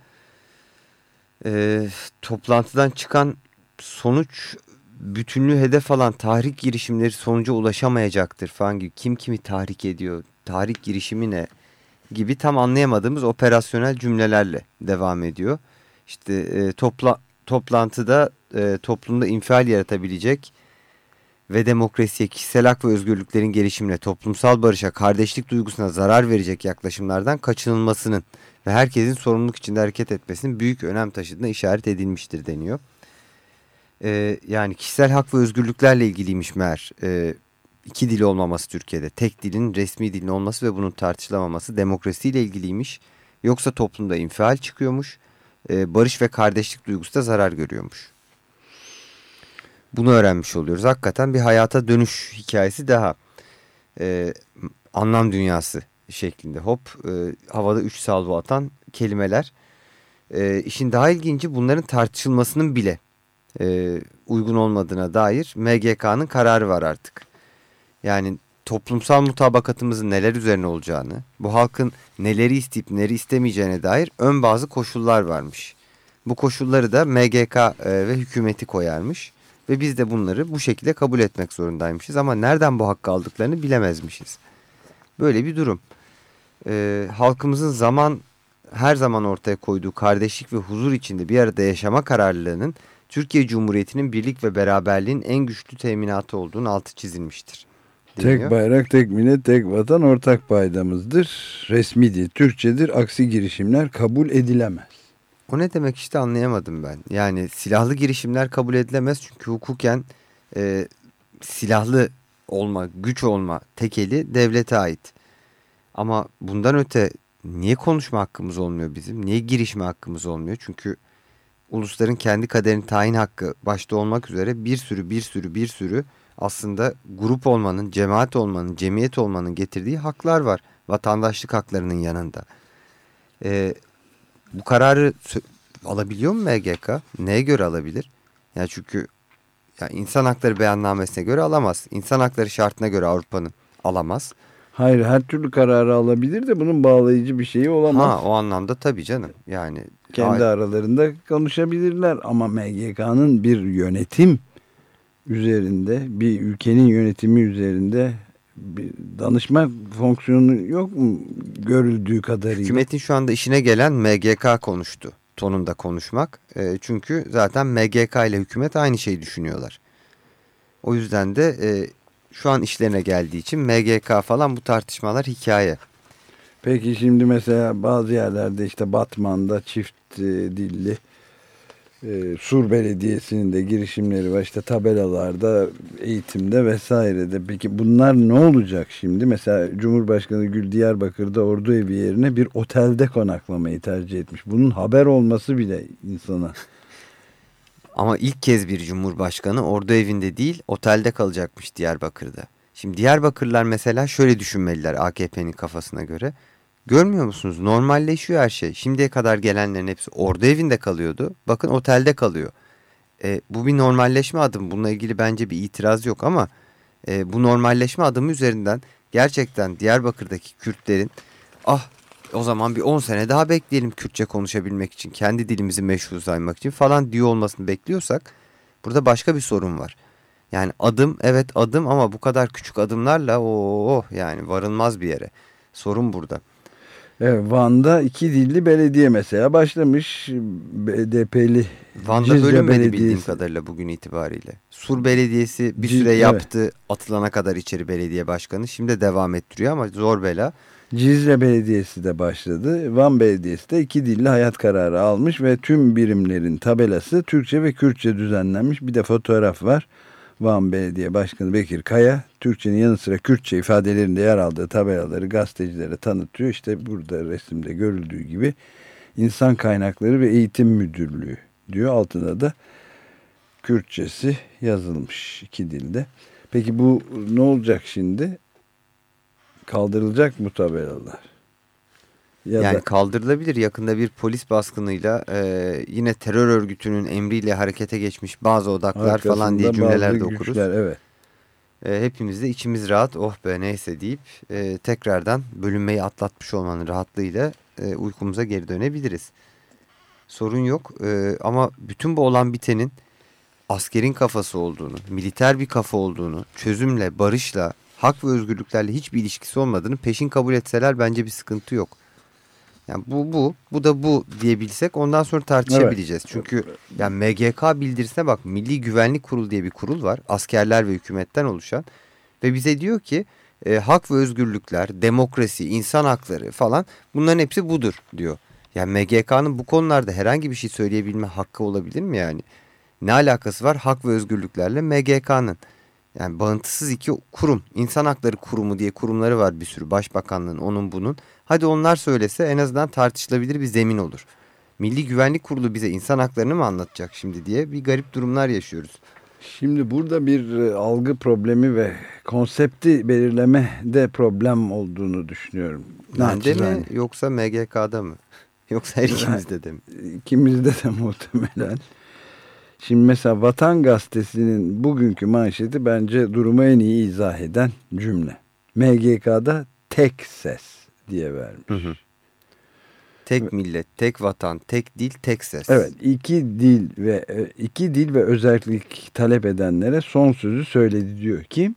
Ee, toplantıdan çıkan sonuç bütünlüğü hedef alan tahrik girişimleri sonuca ulaşamayacaktır falan gibi. Kim kimi tahrik ediyor, tahrik girişimi ne gibi tam anlayamadığımız operasyonel cümlelerle devam ediyor. İşte e, topla, toplantıda e, toplumda infial yaratabilecek ve demokrasiye, kişisel hak ve özgürlüklerin gelişimine, toplumsal barışa, kardeşlik duygusuna zarar verecek yaklaşımlardan kaçınılmasının ve herkesin sorumluluk içinde hareket etmesinin büyük önem taşıdığına işaret edilmiştir deniyor. Ee, yani kişisel hak ve özgürlüklerle ilgiliymiş meğer e, iki dili olmaması Türkiye'de. Tek dilin resmi dilin olması ve bunun tartışılamaması demokrasiyle ilgiliymiş. Yoksa toplumda infial çıkıyormuş. e, barış ve kardeşlik duygusu da zarar görüyormuş. Bunu öğrenmiş oluyoruz. Hakikaten bir hayata dönüş hikayesi daha. Ee, anlam dünyası şeklinde hop e, havada üç salvo atan kelimeler. E, işin daha ilginci bunların tartışılmasının bile e, uygun olmadığına dair MGK'nın kararı var artık. Yani toplumsal mutabakatımızın neler üzerine olacağını, bu halkın neleri isteyip neleri istemeyeceğine dair ön bazı koşullar varmış. Bu koşulları da MGK e, ve hükümeti koyarmış Ve biz de bunları bu şekilde kabul etmek zorundaymışız ama nereden bu hakkı aldıklarını bilemezmişiz. Böyle bir durum. Ee, halkımızın zaman her zaman ortaya koyduğu kardeşlik ve huzur içinde bir arada yaşama kararlılığının Türkiye Cumhuriyeti'nin birlik ve beraberliğin en güçlü teminatı olduğunu altı çizilmiştir. deniyor. Tek bayrak, tek millet, tek vatan ortak paydamızdır. Resmi değil, Türkçedir. Aksi girişimler kabul edilemez. O ne demek işte anlayamadım ben. Yani silahlı girişimler kabul edilemez çünkü hukuken e, silahlı olma, güç olma tekeli devlete ait. Ama bundan öte niye konuşma hakkımız olmuyor bizim? Niye girişme hakkımız olmuyor? Çünkü ulusların kendi kaderini tayin hakkı başta olmak üzere bir sürü bir sürü bir sürü aslında grup olmanın, cemaat olmanın, cemiyet olmanın getirdiği haklar var. Vatandaşlık haklarının yanında. Ee, bu kararı alabiliyor mu MGK? Neye göre alabilir? Yani çünkü ya insan hakları beyannamesine göre alamaz. İnsan hakları şartına göre Avrupa'nın alamaz. Hayır her türlü kararı alabilir de bunun bağlayıcı bir şeyi olamaz. Ha o anlamda tabii canım. Yani Kendi a- aralarında konuşabilirler ama MGK'nın bir yönetim üzerinde, bir ülkenin yönetimi üzerinde bir danışma fonksiyonu yok mu görüldüğü kadarıyla? hükümetin şu anda işine gelen MGK konuştu. Tonunda konuşmak. E, çünkü zaten MGK ile hükümet aynı şeyi düşünüyorlar. O yüzden de e, şu an işlerine geldiği için MGK falan bu tartışmalar hikaye. Peki şimdi mesela bazı yerlerde işte Batman'da çift e, dilli e, Sur Belediyesi'nin de girişimleri var. İşte tabelalarda eğitimde vesairede peki bunlar ne olacak şimdi? Mesela Cumhurbaşkanı Gül Diyarbakır'da ordu evi yerine bir otelde konaklamayı tercih etmiş. Bunun haber olması bile insana. Ama ilk kez bir cumhurbaşkanı ordu evinde değil otelde kalacakmış Diyarbakır'da. Şimdi Diyarbakırlılar mesela şöyle düşünmeliler AKP'nin kafasına göre. Görmüyor musunuz? Normalleşiyor her şey. Şimdiye kadar gelenlerin hepsi ordu evinde kalıyordu. Bakın otelde kalıyor. E, bu bir normalleşme adımı. Bununla ilgili bence bir itiraz yok ama e, bu normalleşme adımı üzerinden gerçekten Diyarbakır'daki Kürtlerin ah o zaman bir 10 sene daha bekleyelim Kürtçe konuşabilmek için, kendi dilimizi meşru saymak için falan diyor olmasını bekliyorsak burada başka bir sorun var. Yani adım evet adım ama bu kadar küçük adımlarla o yani varılmaz bir yere. Sorun burada. Evet, Van'da iki dilli belediye mesela başlamış BDP'li Van'da Cizre bölünmedi bildiğim Belediyesi. kadarıyla bugün itibariyle. Sur Belediyesi bir Ciz- süre evet. yaptı atılana kadar içeri belediye başkanı. Şimdi de devam ettiriyor ama zor bela. Cizre Belediyesi de başladı. Van Belediyesi de iki dilli hayat kararı almış ve tüm birimlerin tabelası Türkçe ve Kürtçe düzenlenmiş. Bir de fotoğraf var. Van Belediye Başkanı Bekir Kaya, Türkçenin yanı sıra Kürtçe ifadelerinde yer aldığı tabelaları gazetecilere tanıtıyor. İşte burada resimde görüldüğü gibi İnsan Kaynakları ve Eğitim Müdürlüğü diyor. Altına da Kürtçesi yazılmış iki dilde. Peki bu ne olacak şimdi? Kaldırılacak mı tabelalar? Ya yani da kaldırılabilir. Yakında bir polis baskınıyla e, yine terör örgütünün emriyle harekete geçmiş bazı odaklar falan diye arkasında cümleler de okuruz. güçler, evet. E, hepimiz de içimiz rahat oh be neyse deyip e, tekrardan bölünmeyi atlatmış olmanın rahatlığıyla e, uykumuza geri dönebiliriz. Sorun yok E, ama bütün bu olan bitenin askerin kafası olduğunu, militer bir kafa olduğunu, çözümle, barışla, hak ve özgürlüklerle hiçbir ilişkisi olmadığını peşin kabul etseler bence bir sıkıntı yok. Yani bu bu, bu da bu diyebilsek ondan sonra tartışabileceğiz. Çünkü yani MGK bildirisine bak Milli Güvenlik Kurulu diye bir kurul var. Askerler ve hükümetten oluşan. Ve bize diyor ki e, hak ve özgürlükler, demokrasi, insan hakları falan bunların hepsi budur diyor. Yani MGK'nın bu konularda herhangi bir şey söyleyebilme hakkı olabilir mi yani? Ne alakası var hak ve özgürlüklerle MGK'nın? Yani bağıntısız iki kurum, insan hakları kurumu diye kurumları var bir sürü. Başbakanlığın, onun bunun. Hadi onlar söylese en azından tartışılabilir bir zemin olur. Milli Güvenlik Kurulu bize insan haklarını mı anlatacak şimdi diye bir garip durumlar yaşıyoruz. Şimdi burada bir e, algı problemi ve konsepti belirlemede problem olduğunu düşünüyorum. Bende mi yoksa MGK'da mı? Yoksa her ikimizde de mi? İkimizde de muhtemelen. Şimdi mesela Vatan Gazetesi'nin bugünkü manşeti bence durumu en iyi izah eden cümle. MGK'da tek ses diye vermiş. Tek millet, tek vatan, tek dil, tek ses. Evet iki dil ve e, iki dil ve özellik talep edenlere son sözü söyledi diyor. Kim?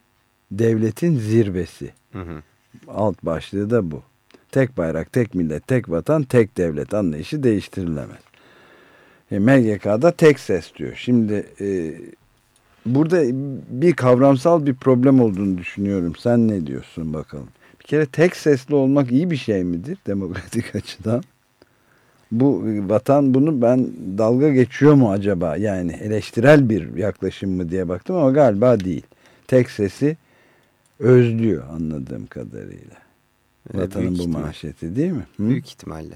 Devletin zirvesi. Hı hı. Alt başlığı da bu. Tek bayrak, tek millet, tek vatan, tek devlet anlayışı değiştirilemez. E, MGK'da tek ses diyor. Şimdi e, burada bir kavramsal bir problem olduğunu düşünüyorum. Sen ne diyorsun bakalım? Bir kere tek sesli olmak iyi bir şey midir demokratik açıdan? Bu vatan bunu ben dalga geçiyor mu acaba? Yani eleştirel bir yaklaşım mı diye baktım ama galiba değil. Tek sesi özlüyor anladığım kadarıyla. Vatanın büyük bu ihtimal. manşeti değil mi? Hı? Büyük ihtimalle.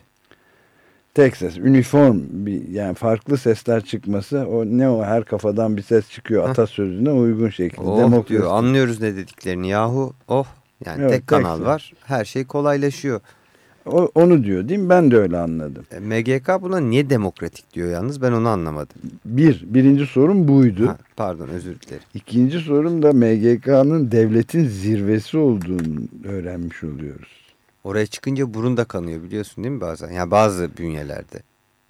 Tek ses, üniform bir yani farklı sesler çıkması o ne o her kafadan bir ses çıkıyor Hah. atasözüne uygun şekilde. Oh Demokrasi. diyor anlıyoruz ne dediklerini yahu. Oh yani Evet, tek kanal var. Her şey kolaylaşıyor. O- onu diyor değil mi? Ben de öyle anladım. E, MGK buna niye demokratik diyor yalnız ben onu anlamadım. Bir, birinci sorun buydu. Ha, pardon özür dilerim. İkinci sorum da MGK'nın devletin zirvesi olduğunu öğrenmiş oluyoruz. Oraya çıkınca burun da kanıyor biliyorsun değil mi bazen? Yani bazı bünyelerde.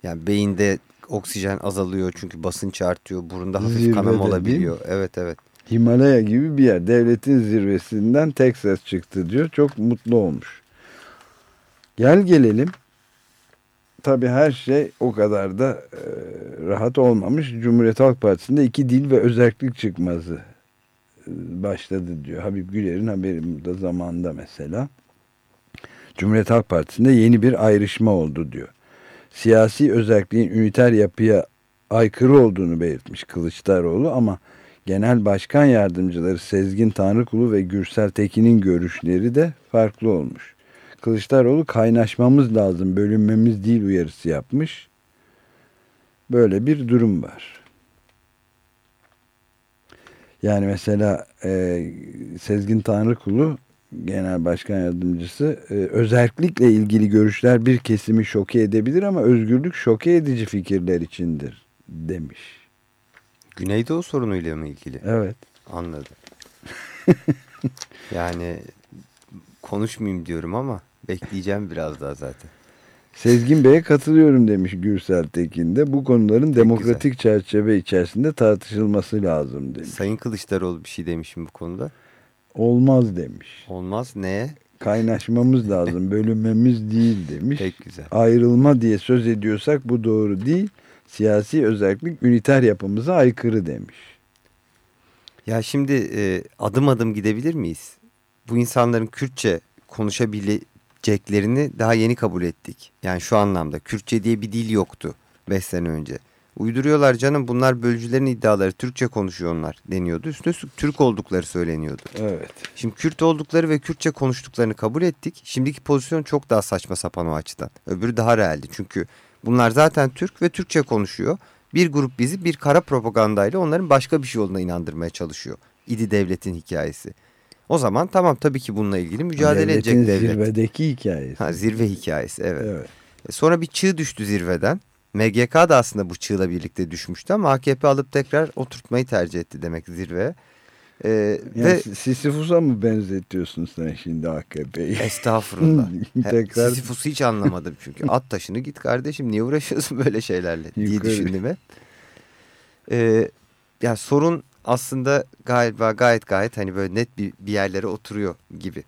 Yani beyinde oksijen azalıyor çünkü basınç artıyor. Burunda hafif Zirvede kanama olabiliyor. Evet evet. Himalaya gibi bir yer. Devletin zirvesinden tek ses çıktı diyor. Çok mutlu olmuş. Gel gelelim. Tabii her şey o kadar da e, rahat olmamış. Cumhuriyet Halk Partisi'nde iki dil ve özellik çıkmazı e, başladı diyor. Habib Güler'in haberi burada zamanda mesela. Cumhuriyet Halk Partisi'nde yeni bir ayrışma oldu diyor. Siyasi özelliğin üniter yapıya aykırı olduğunu belirtmiş Kılıçdaroğlu ama Genel Başkan Yardımcıları Sezgin Tanrıkulu ve Gürsel Tekin'in görüşleri de farklı olmuş. Kılıçdaroğlu kaynaşmamız lazım, bölünmemiz değil uyarısı yapmış. Böyle bir durum var. Yani mesela e, Sezgin Tanrıkulu Genel Başkan Yardımcısı e, özellikle ilgili görüşler bir kesimi şoke edebilir ama özgürlük şoke edici fikirler içindir demiş. Güneydoğu sorunuyla mı ilgili? Evet. Anladım. yani konuşmayayım diyorum ama bekleyeceğim biraz daha zaten. Sezgin Bey'e katılıyorum demiş Gürsel Tekin de. Bu konuların demokratik çerçeve içerisinde tartışılması lazım demiş. Sayın Kılıçdaroğlu bir şey demişim bu konuda. Olmaz demiş. Olmaz neye? Kaynaşmamız lazım, bölünmemiz değil demiş. Pek güzel. Ayrılma diye söz ediyorsak bu doğru değil. Siyasi özellik üniter yapımıza aykırı demiş. Ya şimdi e, adım adım gidebilir miyiz? Bu insanların Kürtçe konuşabileceklerini daha yeni kabul ettik. Yani şu anlamda Kürtçe diye bir dil yoktu 5 sene önce. Uyduruyorlar canım bunlar bölücülerin iddiaları Türkçe konuşuyorlar deniyordu. Üstüne üstlük Türk oldukları söyleniyordu. Evet. Şimdi Kürt oldukları ve Kürtçe konuştuklarını kabul ettik. Şimdiki pozisyon çok daha saçma sapan o açıdan. Öbürü daha realdi. Çünkü bunlar zaten Türk ve Türkçe konuşuyor. Bir grup bizi bir kara propagandayla onların başka bir şey olduğuna inandırmaya çalışıyor. İdi devletin hikayesi. O zaman tamam tabii ki bununla ilgili mücadele Devletin edecek devlet. zirvedeki hikayesi. Ha, zirve hikayesi evet. Evet. E, Sonra bir çığ düştü zirveden. MGK da aslında bu çığla birlikte düşmüştü ama AKP alıp tekrar oturtmayı tercih etti demek zirveye. E, Yani ve Sisyphus'a mı benzetiyorsun sen şimdi AKP'yi? Estağfurullah. Tekrar- Sisyphus'u hiç anlamadım çünkü. At taşını git kardeşim niye uğraşıyorsun böyle şeylerle diye Yukarı. düşündüm hep. Ee, ya sorun aslında galiba gayet gayet hani böyle net bir, bir yerlere oturuyor gibi.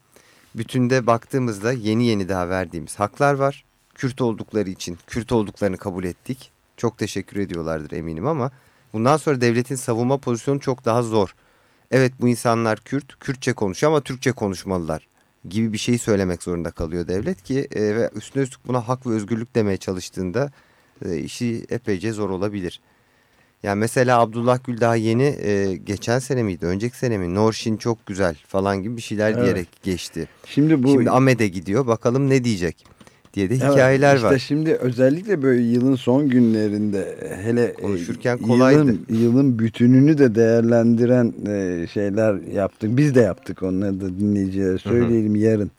Bütünde baktığımızda yeni yeni daha verdiğimiz haklar var. Kürt oldukları için Kürt olduklarını kabul ettik. Çok teşekkür ediyorlardır eminim ama bundan sonra devletin savunma pozisyonu çok daha zor. Evet bu insanlar Kürt, Kürtçe konuşuyor ama Türkçe konuşmalılar gibi bir şey söylemek zorunda kalıyor devlet ki e, ve üstüne üstlük buna hak ve özgürlük demeye çalıştığında e, işi epeyce zor olabilir. Yani mesela Abdullah Gül daha yeni e, geçen sene miydi önceki sene mi Norşin çok güzel falan gibi bir şeyler Evet. diyerek geçti. Şimdi bu Şimdi Ahmet'e gidiyor bakalım ne diyecek diye de Evet, hikayeler işte var. şimdi özellikle böyle yılın son günlerinde hele e, Konuşurken kolaydı. Yılın, yılın bütününü de değerlendiren e, şeyler yaptık. Biz de yaptık onları da dinleyicilere söyleyelim yarın.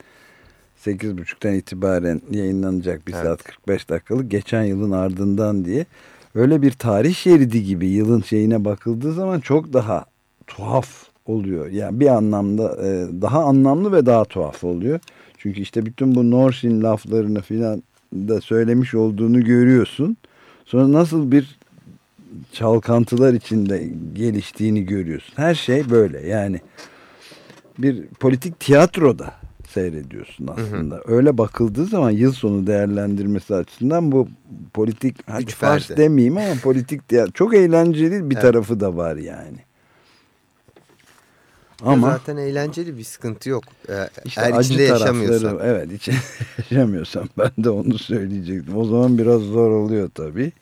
8.30'dan itibaren yayınlanacak bir Evet. saat 45 dakikalık geçen yılın ardından diye. Öyle bir tarih şeridi gibi yılın şeyine bakıldığı zaman çok daha tuhaf oluyor. Yani bir anlamda e, daha anlamlı ve daha tuhaf oluyor. Çünkü işte bütün bu Norşin laflarını filan da söylemiş olduğunu görüyorsun. Sonra nasıl bir çalkantılar içinde geliştiğini görüyorsun. Her şey böyle yani bir politik tiyatroda seyrediyorsun aslında. Öyle bakıldığı zaman yıl sonu değerlendirmesi açısından bu politik hadi fars demeyeyim ama politik tiyatro çok eğlenceli bir Evet. tarafı da var yani. Ama zaten eğlenceli bir sıkıntı yok. Ee, işte eğer acı içinde yaşamıyorsan. evet içinde yaşamıyorsan ben de onu söyleyecektim. O zaman biraz zor oluyor tabii.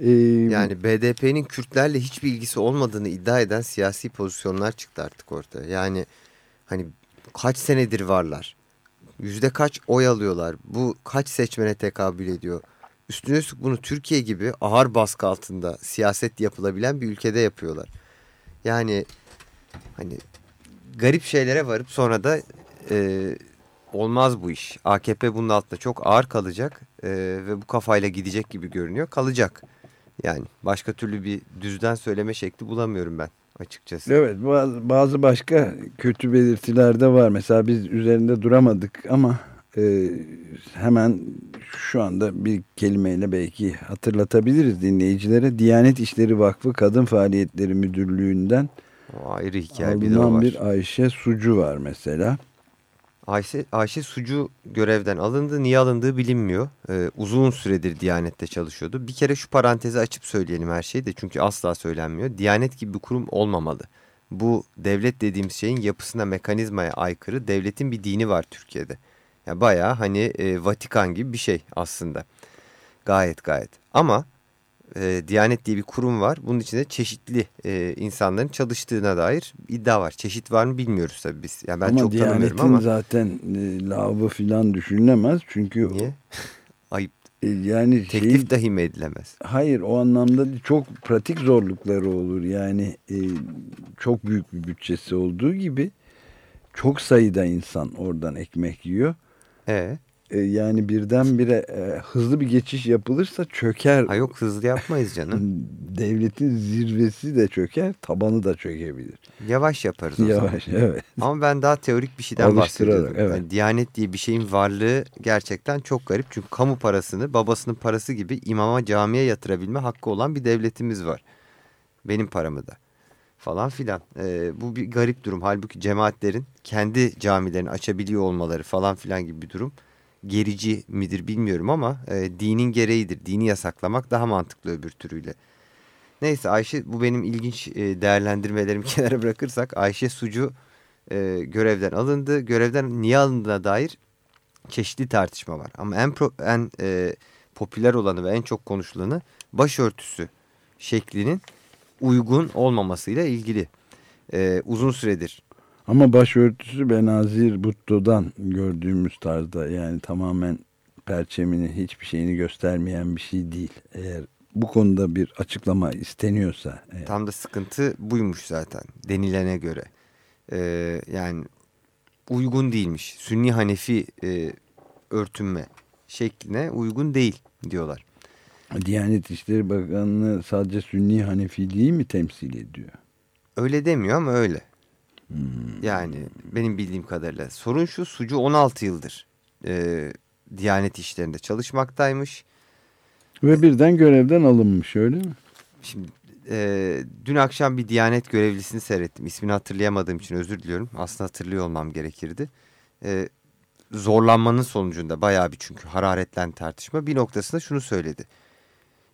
Ee, Yani BDP'nin Kürtlerle hiçbir ilgisi olmadığını iddia eden siyasi pozisyonlar çıktı artık ortaya. Yani hani kaç senedir varlar? Yüzde kaç oy alıyorlar? Bu kaç seçmene tekabül ediyor? Üstüne üstlük bunu Türkiye gibi ağır baskı altında siyaset yapılabilen bir ülkede yapıyorlar. Yani hani garip şeylere varıp sonra da e, olmaz bu iş. AKP bunun altında çok ağır kalacak e, ve bu kafayla gidecek gibi görünüyor. Kalacak. Yani başka türlü bir düzden söyleme şekli bulamıyorum ben açıkçası. Evet bazı, başka kötü belirtiler de var. Mesela biz üzerinde duramadık ama e, hemen şu anda bir kelimeyle belki hatırlatabiliriz dinleyicilere. Diyanet İşleri Vakfı Kadın Faaliyetleri Müdürlüğü'nden O ayrı hikaye bir de var. bir Ayşe Sucu var mesela. Ayşe, Ayşe Sucu görevden alındı. Niye alındığı bilinmiyor. Ee, uzun süredir Diyanet'te çalışıyordu. Bir kere şu parantezi açıp söyleyelim her şeyi de. Çünkü asla söylenmiyor. Diyanet gibi bir kurum olmamalı. Bu devlet dediğimiz şeyin yapısına, mekanizmaya aykırı. Devletin bir dini var Türkiye'de. Ya bayağı hani e, Vatikan gibi bir şey aslında. Gayet gayet. Ama e, Diyanet diye bir kurum var. Bunun içinde çeşitli e, insanların çalıştığına dair iddia var. Çeşit var mı bilmiyoruz tabii biz. Yani ben ama çok tanımıyorum ama. zaten e, lavı filan düşünülemez. Çünkü Niye? Ayıp. e, yani Teklif şeyin- dahi mi edilemez? Hayır o anlamda çok pratik zorlukları olur. Yani e, çok büyük bir bütçesi olduğu gibi çok sayıda insan oradan ekmek yiyor. E, E, yani birdenbire e, hızlı bir geçiş yapılırsa çöker. ha yok hızlı yapmayız canım. Devletin zirvesi de çöker, tabanı da çökebilir. Yavaş yaparız o zaman. Yavaş, evet. Ama ben daha teorik bir şeyden Alıştırarak, bahsediyordum. evet. Yani Diyanet diye bir şeyin varlığı gerçekten çok garip. Çünkü kamu parasını babasının parası gibi imama camiye yatırabilme hakkı olan bir devletimiz var. Benim paramı da falan filan. Ee, bu bir garip durum. Halbuki cemaatlerin kendi camilerini açabiliyor olmaları falan filan gibi bir durum. Gerici midir bilmiyorum ama e, dinin gereğidir. Dini yasaklamak daha mantıklı öbür türüyle. Neyse Ayşe bu benim ilginç e, değerlendirmelerimi kenara bırakırsak Ayşe Sucu e, görevden alındı. Görevden niye alındığına dair çeşitli tartışma var. Ama en pro- en e, popüler olanı ve en çok konuşulanı başörtüsü şeklinin uygun olmamasıyla ilgili. E, uzun süredir Ama başörtüsü Benazir Bhutto'dan gördüğümüz tarzda yani tamamen perçemini hiçbir şeyini göstermeyen bir şey değil. Eğer bu konuda bir açıklama isteniyorsa eğer. tam da sıkıntı buymuş zaten denilene göre. E, yani uygun değilmiş. Sünni Hanefi e, örtünme şekline uygun değil diyorlar. Diyanet İşleri Bakanlığı sadece Sünni Hanefiliği mi temsil ediyor? Öyle demiyor ama öyle. Yani benim bildiğim kadarıyla. Sorun şu Sucu 16 yıldır e, Diyanet işlerinde çalışmaktaymış. Ve birden görevden alınmış öyle mi? Şimdi e, dün akşam bir Diyanet görevlisini seyrettim. İsmini hatırlayamadığım için özür diliyorum. Aslında hatırlıyor olmam gerekirdi. E, zorlanmanın sonucunda bayağı bir çünkü hararetlen tartışma bir noktasında şunu söyledi.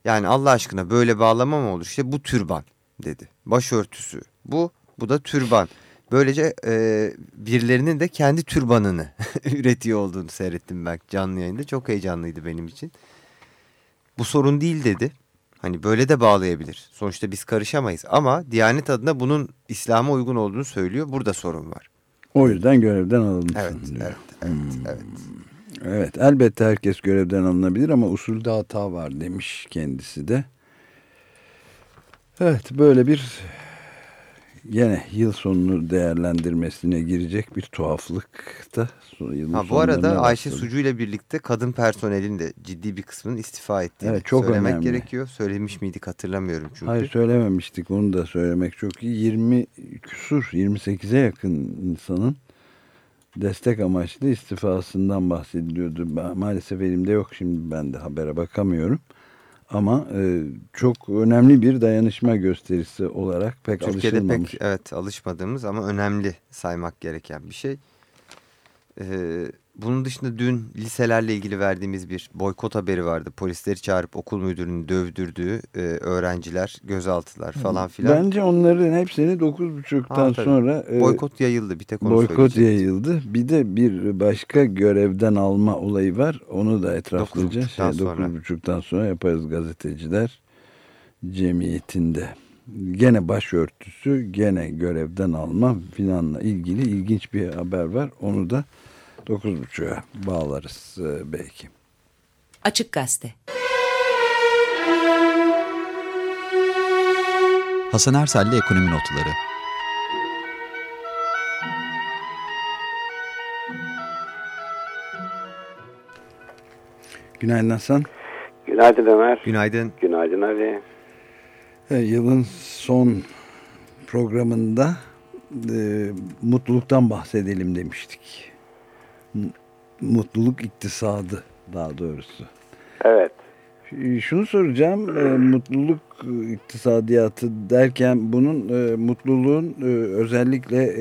Yani Allah aşkına böyle bağlama mı olur? İşte bu türban dedi. Başörtüsü bu, bu da türban. Böylece e, birilerinin de kendi türbanını üretiyor olduğunu seyrettim ben canlı yayında. Çok heyecanlıydı benim için. Bu sorun değil dedi. Hani böyle de bağlayabilir. Sonuçta biz karışamayız. Ama Diyanet adına bunun İslam'a uygun olduğunu söylüyor. Burada sorun var. O yüzden görevden alınmışsın Evet, diyor. evet, evet, evet. Evet elbette herkes görevden alınabilir ama usulde hata var demiş kendisi de. Evet böyle bir gene yıl sonunu değerlendirmesine girecek bir tuhaflık da Ha, bu arada Ayşe. Sucu ile birlikte kadın personelin de ciddi bir kısmının istifa ettiğini Evet, çok söylemek önemli. gerekiyor. Söylemiş miydik hatırlamıyorum çünkü. Hayır söylememiştik onu da söylemek çok iyi. 20 küsur 28'e yakın insanın destek amaçlı istifasından bahsediliyordu. Maalesef elimde yok şimdi ben de habere bakamıyorum. Ama e, çok önemli bir dayanışma gösterisi olarak pek Türkiye'de alışılmamış. pek evet alışmadığımız ama önemli saymak gereken bir şey. Ee, bunun dışında dün liselerle ilgili verdiğimiz bir boykot haberi vardı. Polisleri çağırıp okul müdürünü dövdürdüğü e, öğrenciler, gözaltılar falan filan. Bence onların hepsini 9.30'dan Ha, tabii. sonra e, Boykot yayıldı bir tek onu boykot yayıldı. Bir de bir başka görevden alma olayı var. Onu da etraflıca 9.30'dan şey, sonra. 9.30'dan sonra yaparız gazeteciler cemiyetinde. Gene başörtüsü, gene görevden alma filanla ilgili ilginç bir haber var. Onu da 9.30'a bağlarız e, belki. Açık Gazete. Hasan Ersel'le Ekonomi Notları Günaydın Hasan. Günaydın Ömer. Günaydın. Günaydın Ali. E, Yılın son programında e, mutluluktan bahsedelim demiştik. Mutluluk iktisadı daha doğrusu. Evet. Ş- Şunu soracağım, e, mutluluk iktisadiyatı derken bunun e, mutluluğun e, özellikle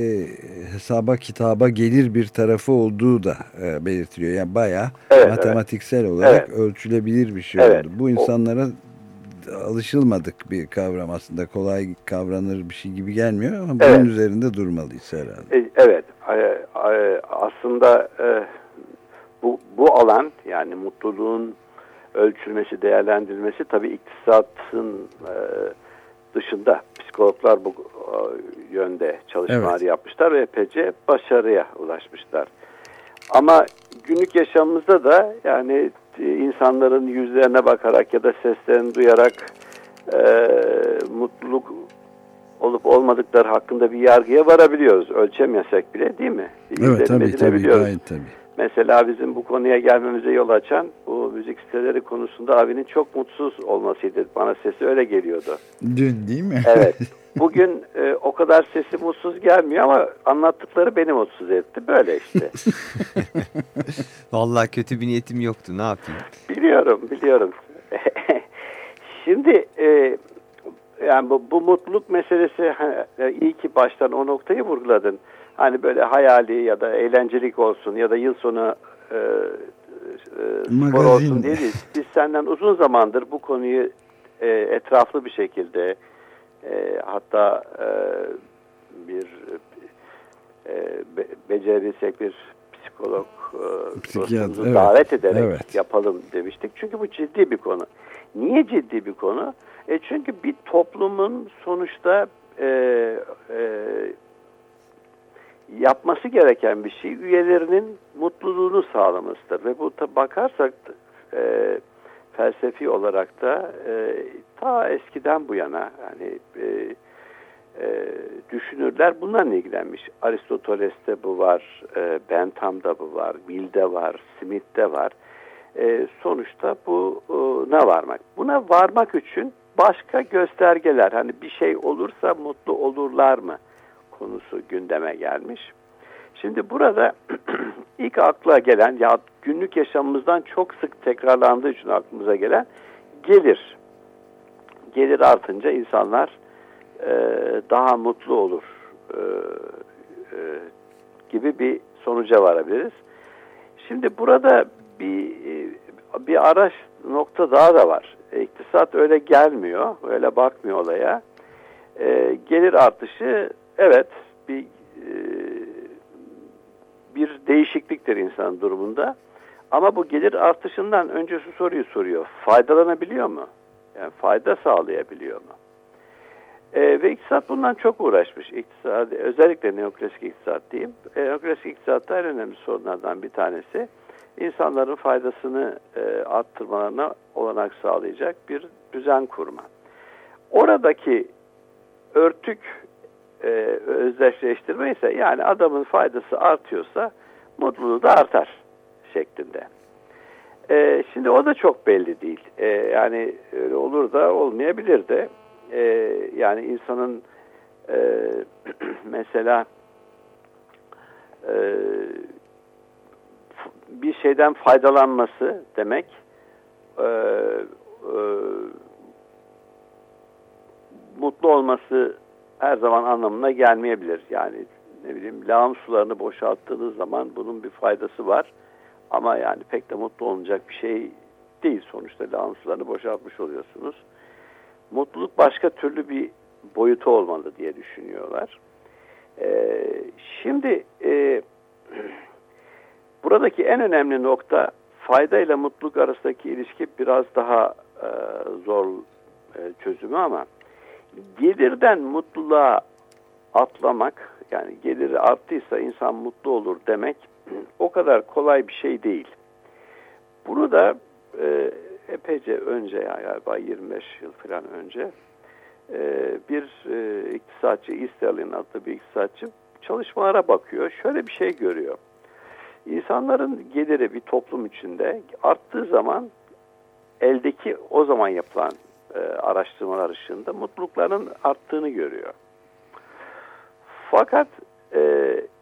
hesaba kitaba gelir bir tarafı olduğu da belirtiliyor. Yani bayağı Evet, matematiksel olarak Evet. ölçülebilir bir şey Evet. oldu. Bu insanlara alışılmadık bir kavram aslında kolay kavranır bir şey gibi gelmiyor ama bunun Evet. üzerinde durmalıyız herhalde. E, evet. E, e, aslında bu, bu alan yani mutluluğun ölçülmesi, değerlendirilmesi tabii iktisatın dışında. Psikologlar bu yönde çalışmalar Evet. yapmışlar ve epeyce başarıya ulaşmışlar. Ama günlük yaşamımızda da yani insanların yüzlerine bakarak ya da seslerini duyarak e, mutluluk olup olmadıkları hakkında bir yargıya varabiliyoruz. Ölçemesek bile değil mi? Evet tabii tabii gayet tabii. Mesela bizim bu konuya gelmemize yol açan bu müzik siteleri konusunda abinin çok mutsuz olmasıydı. Bana sesi öyle geliyordu. Dün değil mi? Evet. Bugün e, o kadar sesi mutsuz gelmiyor ama anlattıkları beni mutsuz etti. Böyle işte. Vallahi kötü bir niyetim yoktu ne yapayım. biliyorum, biliyorum. Şimdi e, yani bu, bu mutluluk meselesi ha, e, iyi ki baştan o noktayı vurguladın. Hani böyle hayali ya da eğlencelik olsun ya da yıl sonu e, e, spor olsun diye değil. Biz senden uzun zamandır bu konuyu e, etraflı bir şekilde e, hatta e, bir e, be, becerirsek bir psikolog e, dostumuzu evet. davet ederek Evet. yapalım demiştik. Çünkü bu ciddi bir konu. Niye ciddi bir konu? E çünkü bir toplumun sonuçta e, e, yapması gereken bir şey üyelerinin mutluluğunu sağlamasıdır. Ve bu bakarsak e, felsefi olarak da e, ta eskiden bu yana yani e, e, düşünürler bunlarla ilgilenmiş. Aristoteles'te bu var, e, Bentham'da bu var, Mill'de var, Smith'te var. E, sonuçta bu e, ne varmak? Buna varmak için başka göstergeler, hani bir şey olursa mutlu olurlar mı konusu gündeme gelmiş. Şimdi burada ilk akla gelen ya günlük yaşamımızdan çok sık tekrarlandığı için aklımıza gelen gelir. Gelir artınca insanlar e, daha mutlu olur e, e, gibi bir sonuca varabiliriz. Şimdi burada bir e, bir araç nokta daha da var. E, İktisat öyle gelmiyor, öyle bakmıyor olaya. E, gelir artışı evet bir e, bir değişikliktir insan durumunda. Ama bu gelir artışından önce şu soruyu soruyor. Faydalanabiliyor mu? Yani fayda sağlayabiliyor mu? E, ve iktisat bundan çok uğraşmış. İktisat, özellikle neoklasik iktisat diyeyim. E, neoklasik iktisatta en önemli sorunlardan bir tanesi insanların faydasını e, arttırmalarına olanak sağlayacak bir düzen kurma. Oradaki örtük e, özdeşleştirme ise yani adamın faydası artıyorsa mutluluğu da artar şeklinde. E, şimdi o da çok belli değil. E, yani öyle olur da olmayabilir de. E, yani insanın e, mesela e, bir şeyden faydalanması demek e, e, mutlu olması her zaman anlamına gelmeyebilir. Yani ne bileyim lağım sularını boşalttığınız zaman bunun bir faydası var. Ama yani pek de mutlu olunacak bir şey değil sonuçta lağım sularını boşaltmış oluyorsunuz. Mutluluk başka türlü bir boyutu olmalı diye düşünüyorlar. Ee, şimdi e, buradaki en önemli nokta fayda ile mutluluk arasındaki ilişki biraz daha e, zor e, çözümü ama gelirden mutluluğa atlamak yani geliri arttıysa insan mutlu olur demek o kadar kolay bir şey değil. Bunu da e, epeyce önce yani galiba 25 yıl falan önce e, bir e, iktisatçı Easterlin adlı bir iktisatçı çalışmalara bakıyor. Şöyle bir şey görüyor. İnsanların geliri bir toplum içinde arttığı zaman eldeki o zaman yapılan e, araştırmalar ışığında mutlulukların arttığını görüyor. Fakat e,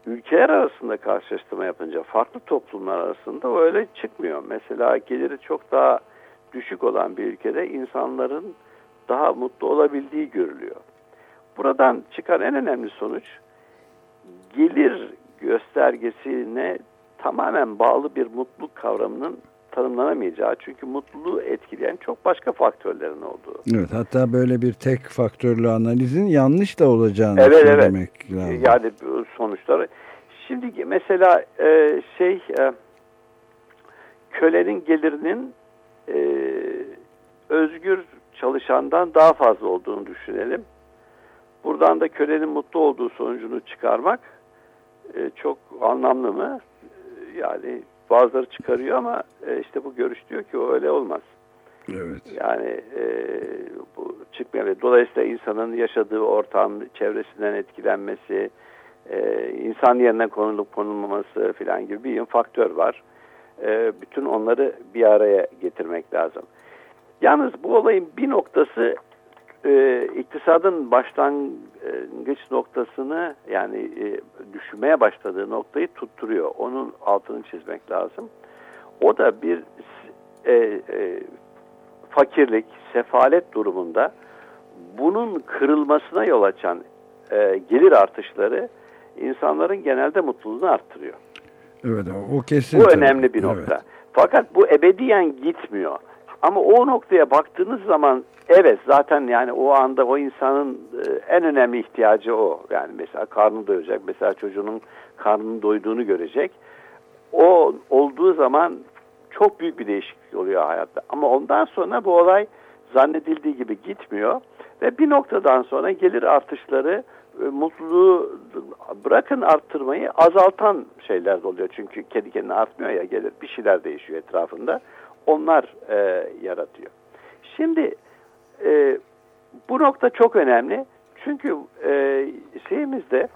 ülkeler arasında karşılaştırma yapınca farklı toplumlar arasında öyle çıkmıyor. Mesela geliri çok daha düşük olan bir ülkede insanların daha mutlu olabildiği görülüyor. Buradan çıkan en önemli sonuç gelir göstergesine tamamen bağlı bir mutluluk kavramının tanımlanamayacağı. Çünkü mutluluğu etkileyen çok başka faktörlerin olduğu. Evet hatta böyle bir tek faktörlü analizin yanlış da olacağını Evet, evet. söylemek lazım. Yani sonuçları. Şimdi mesela e, şey e, kölenin gelirinin e, özgür çalışandan daha fazla olduğunu düşünelim. Buradan da kölenin mutlu olduğu sonucunu çıkarmak e, çok anlamlı mı? E, Yani bazıları çıkarıyor ama e, işte bu görüş diyor ki o öyle olmaz. Evet. Yani e, bu çıkmıyor. Dolayısıyla insanın yaşadığı ortam, çevresinden etkilenmesi, e, insan yerine konulup konulmaması filan gibi bir faktör var. E, bütün onları bir araya getirmek lazım. Yalnız bu olayın bir noktası e, iktisadın başlangıç noktasını yani e, düşmeye başladığı noktayı tutturuyor. Onun altını çizmek lazım. O da bir e, e, fakirlik, sefalet durumunda bunun kırılmasına yol açan e, gelir artışları insanların genelde mutluluğunu arttırıyor. Evet o- kesin. Bu önemli bir Evet. nokta. Fakat bu ebediyen gitmiyor. Ama o noktaya baktığınız zaman evet zaten yani o anda o insanın e, en önemli ihtiyacı o. Yani mesela karnını doyacak, mesela çocuğunun karnının doyduğunu görecek. O olduğu zaman çok büyük bir değişiklik oluyor hayatta. Ama ondan sonra bu olay zannedildiği gibi gitmiyor ve bir noktadan sonra gelir artışları e, mutluluğu bırakın arttırmayı azaltan şeyler de oluyor. Çünkü kendi kendine artmıyor ya gelir bir şeyler değişiyor etrafında. Onlar e, yaratıyor. Şimdi e, bu nokta çok önemli. Çünkü e, şeyimizde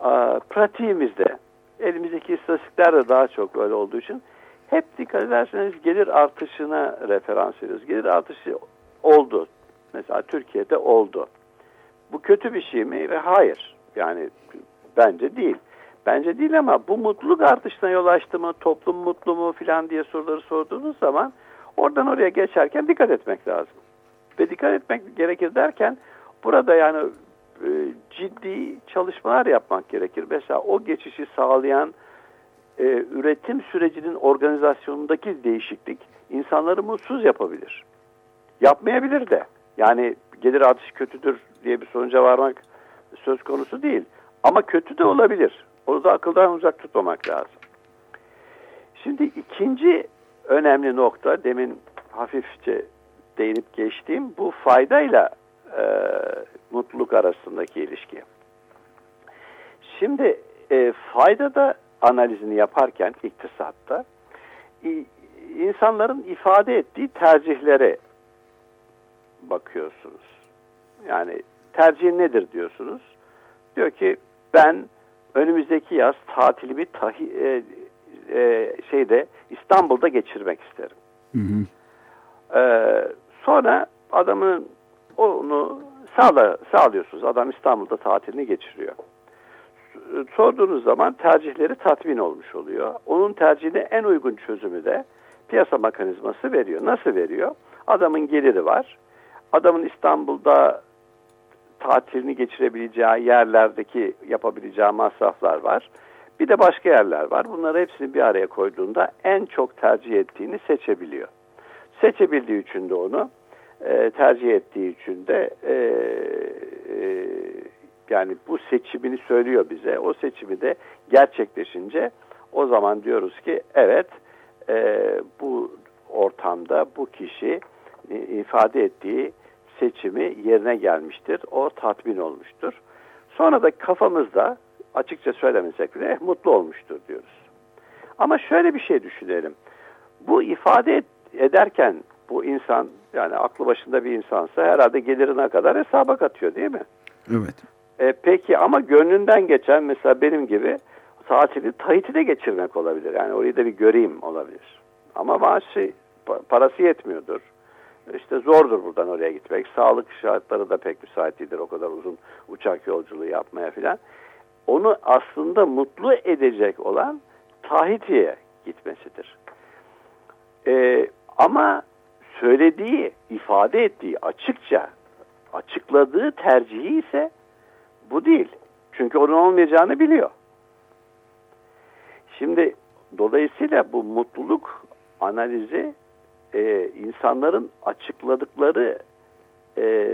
a, pratiğimizde elimizdeki istatistikler de daha çok öyle olduğu için hep dikkat ederseniz gelir artışına referans veriyoruz. Gelir artışı oldu. Mesela Türkiye'de oldu. Bu kötü bir şey mi? Hayır. Yani bence değil. Bence değil ama bu mutluluk artışına yol açtı mı, toplum mutlu mu filan diye soruları sorduğunuz zaman oradan oraya geçerken dikkat etmek lazım. Ve dikkat etmek gerekir derken burada yani e, ciddi çalışmalar yapmak gerekir. Mesela o geçişi sağlayan e, üretim sürecinin organizasyonundaki değişiklik insanları mutsuz yapabilir. Yapmayabilir de. Yani gelir artışı kötüdür diye bir sonuca varmak söz konusu değil. Ama kötü de olabilir. Onu da akıldan uzak tutmamak lazım. Şimdi ikinci önemli nokta demin hafifçe değinip geçtiğim bu faydayla e, mutluluk arasındaki ilişki. Şimdi e, faydada analizini yaparken iktisatta insanların ifade ettiği tercihlere bakıyorsunuz. Yani tercih nedir diyorsunuz. Diyor ki ben önümüzdeki yaz tatilimi tahi, e, e, şeyde İstanbul'da geçirmek isterim. Hı hı. Ee, sonra adamın onu sağla, sağlıyorsunuz. Adam İstanbul'da tatilini geçiriyor. Sorduğunuz zaman tercihleri tatmin olmuş oluyor. Onun tercihine en uygun çözümü de piyasa mekanizması veriyor. Nasıl veriyor? Adamın geliri var. Adamın İstanbul'da tatilini geçirebileceği yerlerdeki yapabileceği masraflar var. Bir de başka yerler var. Bunları hepsini bir araya koyduğunda en çok tercih ettiğini seçebiliyor. Seçebildiği için de onu e, tercih ettiği için de e, e, yani bu seçimini söylüyor bize. O seçimi de gerçekleşince o zaman diyoruz ki evet e, bu ortamda bu kişi e, ifade ettiği seçimi yerine gelmiştir. O tatmin olmuştur. Sonra da kafamızda açıkça söylemesek bile "Eh, mutlu olmuştur diyoruz. Ama şöyle bir şey düşünelim. Bu ifade ederken bu insan yani aklı başında bir insansa herhalde gelirine kadar hesaba katıyor değil mi? Evet. E, peki ama gönlünden geçen mesela benim gibi tatili Tahiti'de geçirmek olabilir. Yani orayı da bir göreyim olabilir. Ama maaşı pa- parası yetmiyordur. İşte zordur buradan oraya gitmek. Sağlık şartları da pek müsait değildir o kadar uzun uçak yolculuğu yapmaya filan. Onu aslında mutlu edecek olan Tahiti'ye gitmesidir. E, ama söylediği, ifade ettiği açıkça açıkladığı tercihi ise bu değil. Çünkü onun olmayacağını biliyor. Şimdi dolayısıyla bu mutluluk analizi e, insanların açıkladıkları e,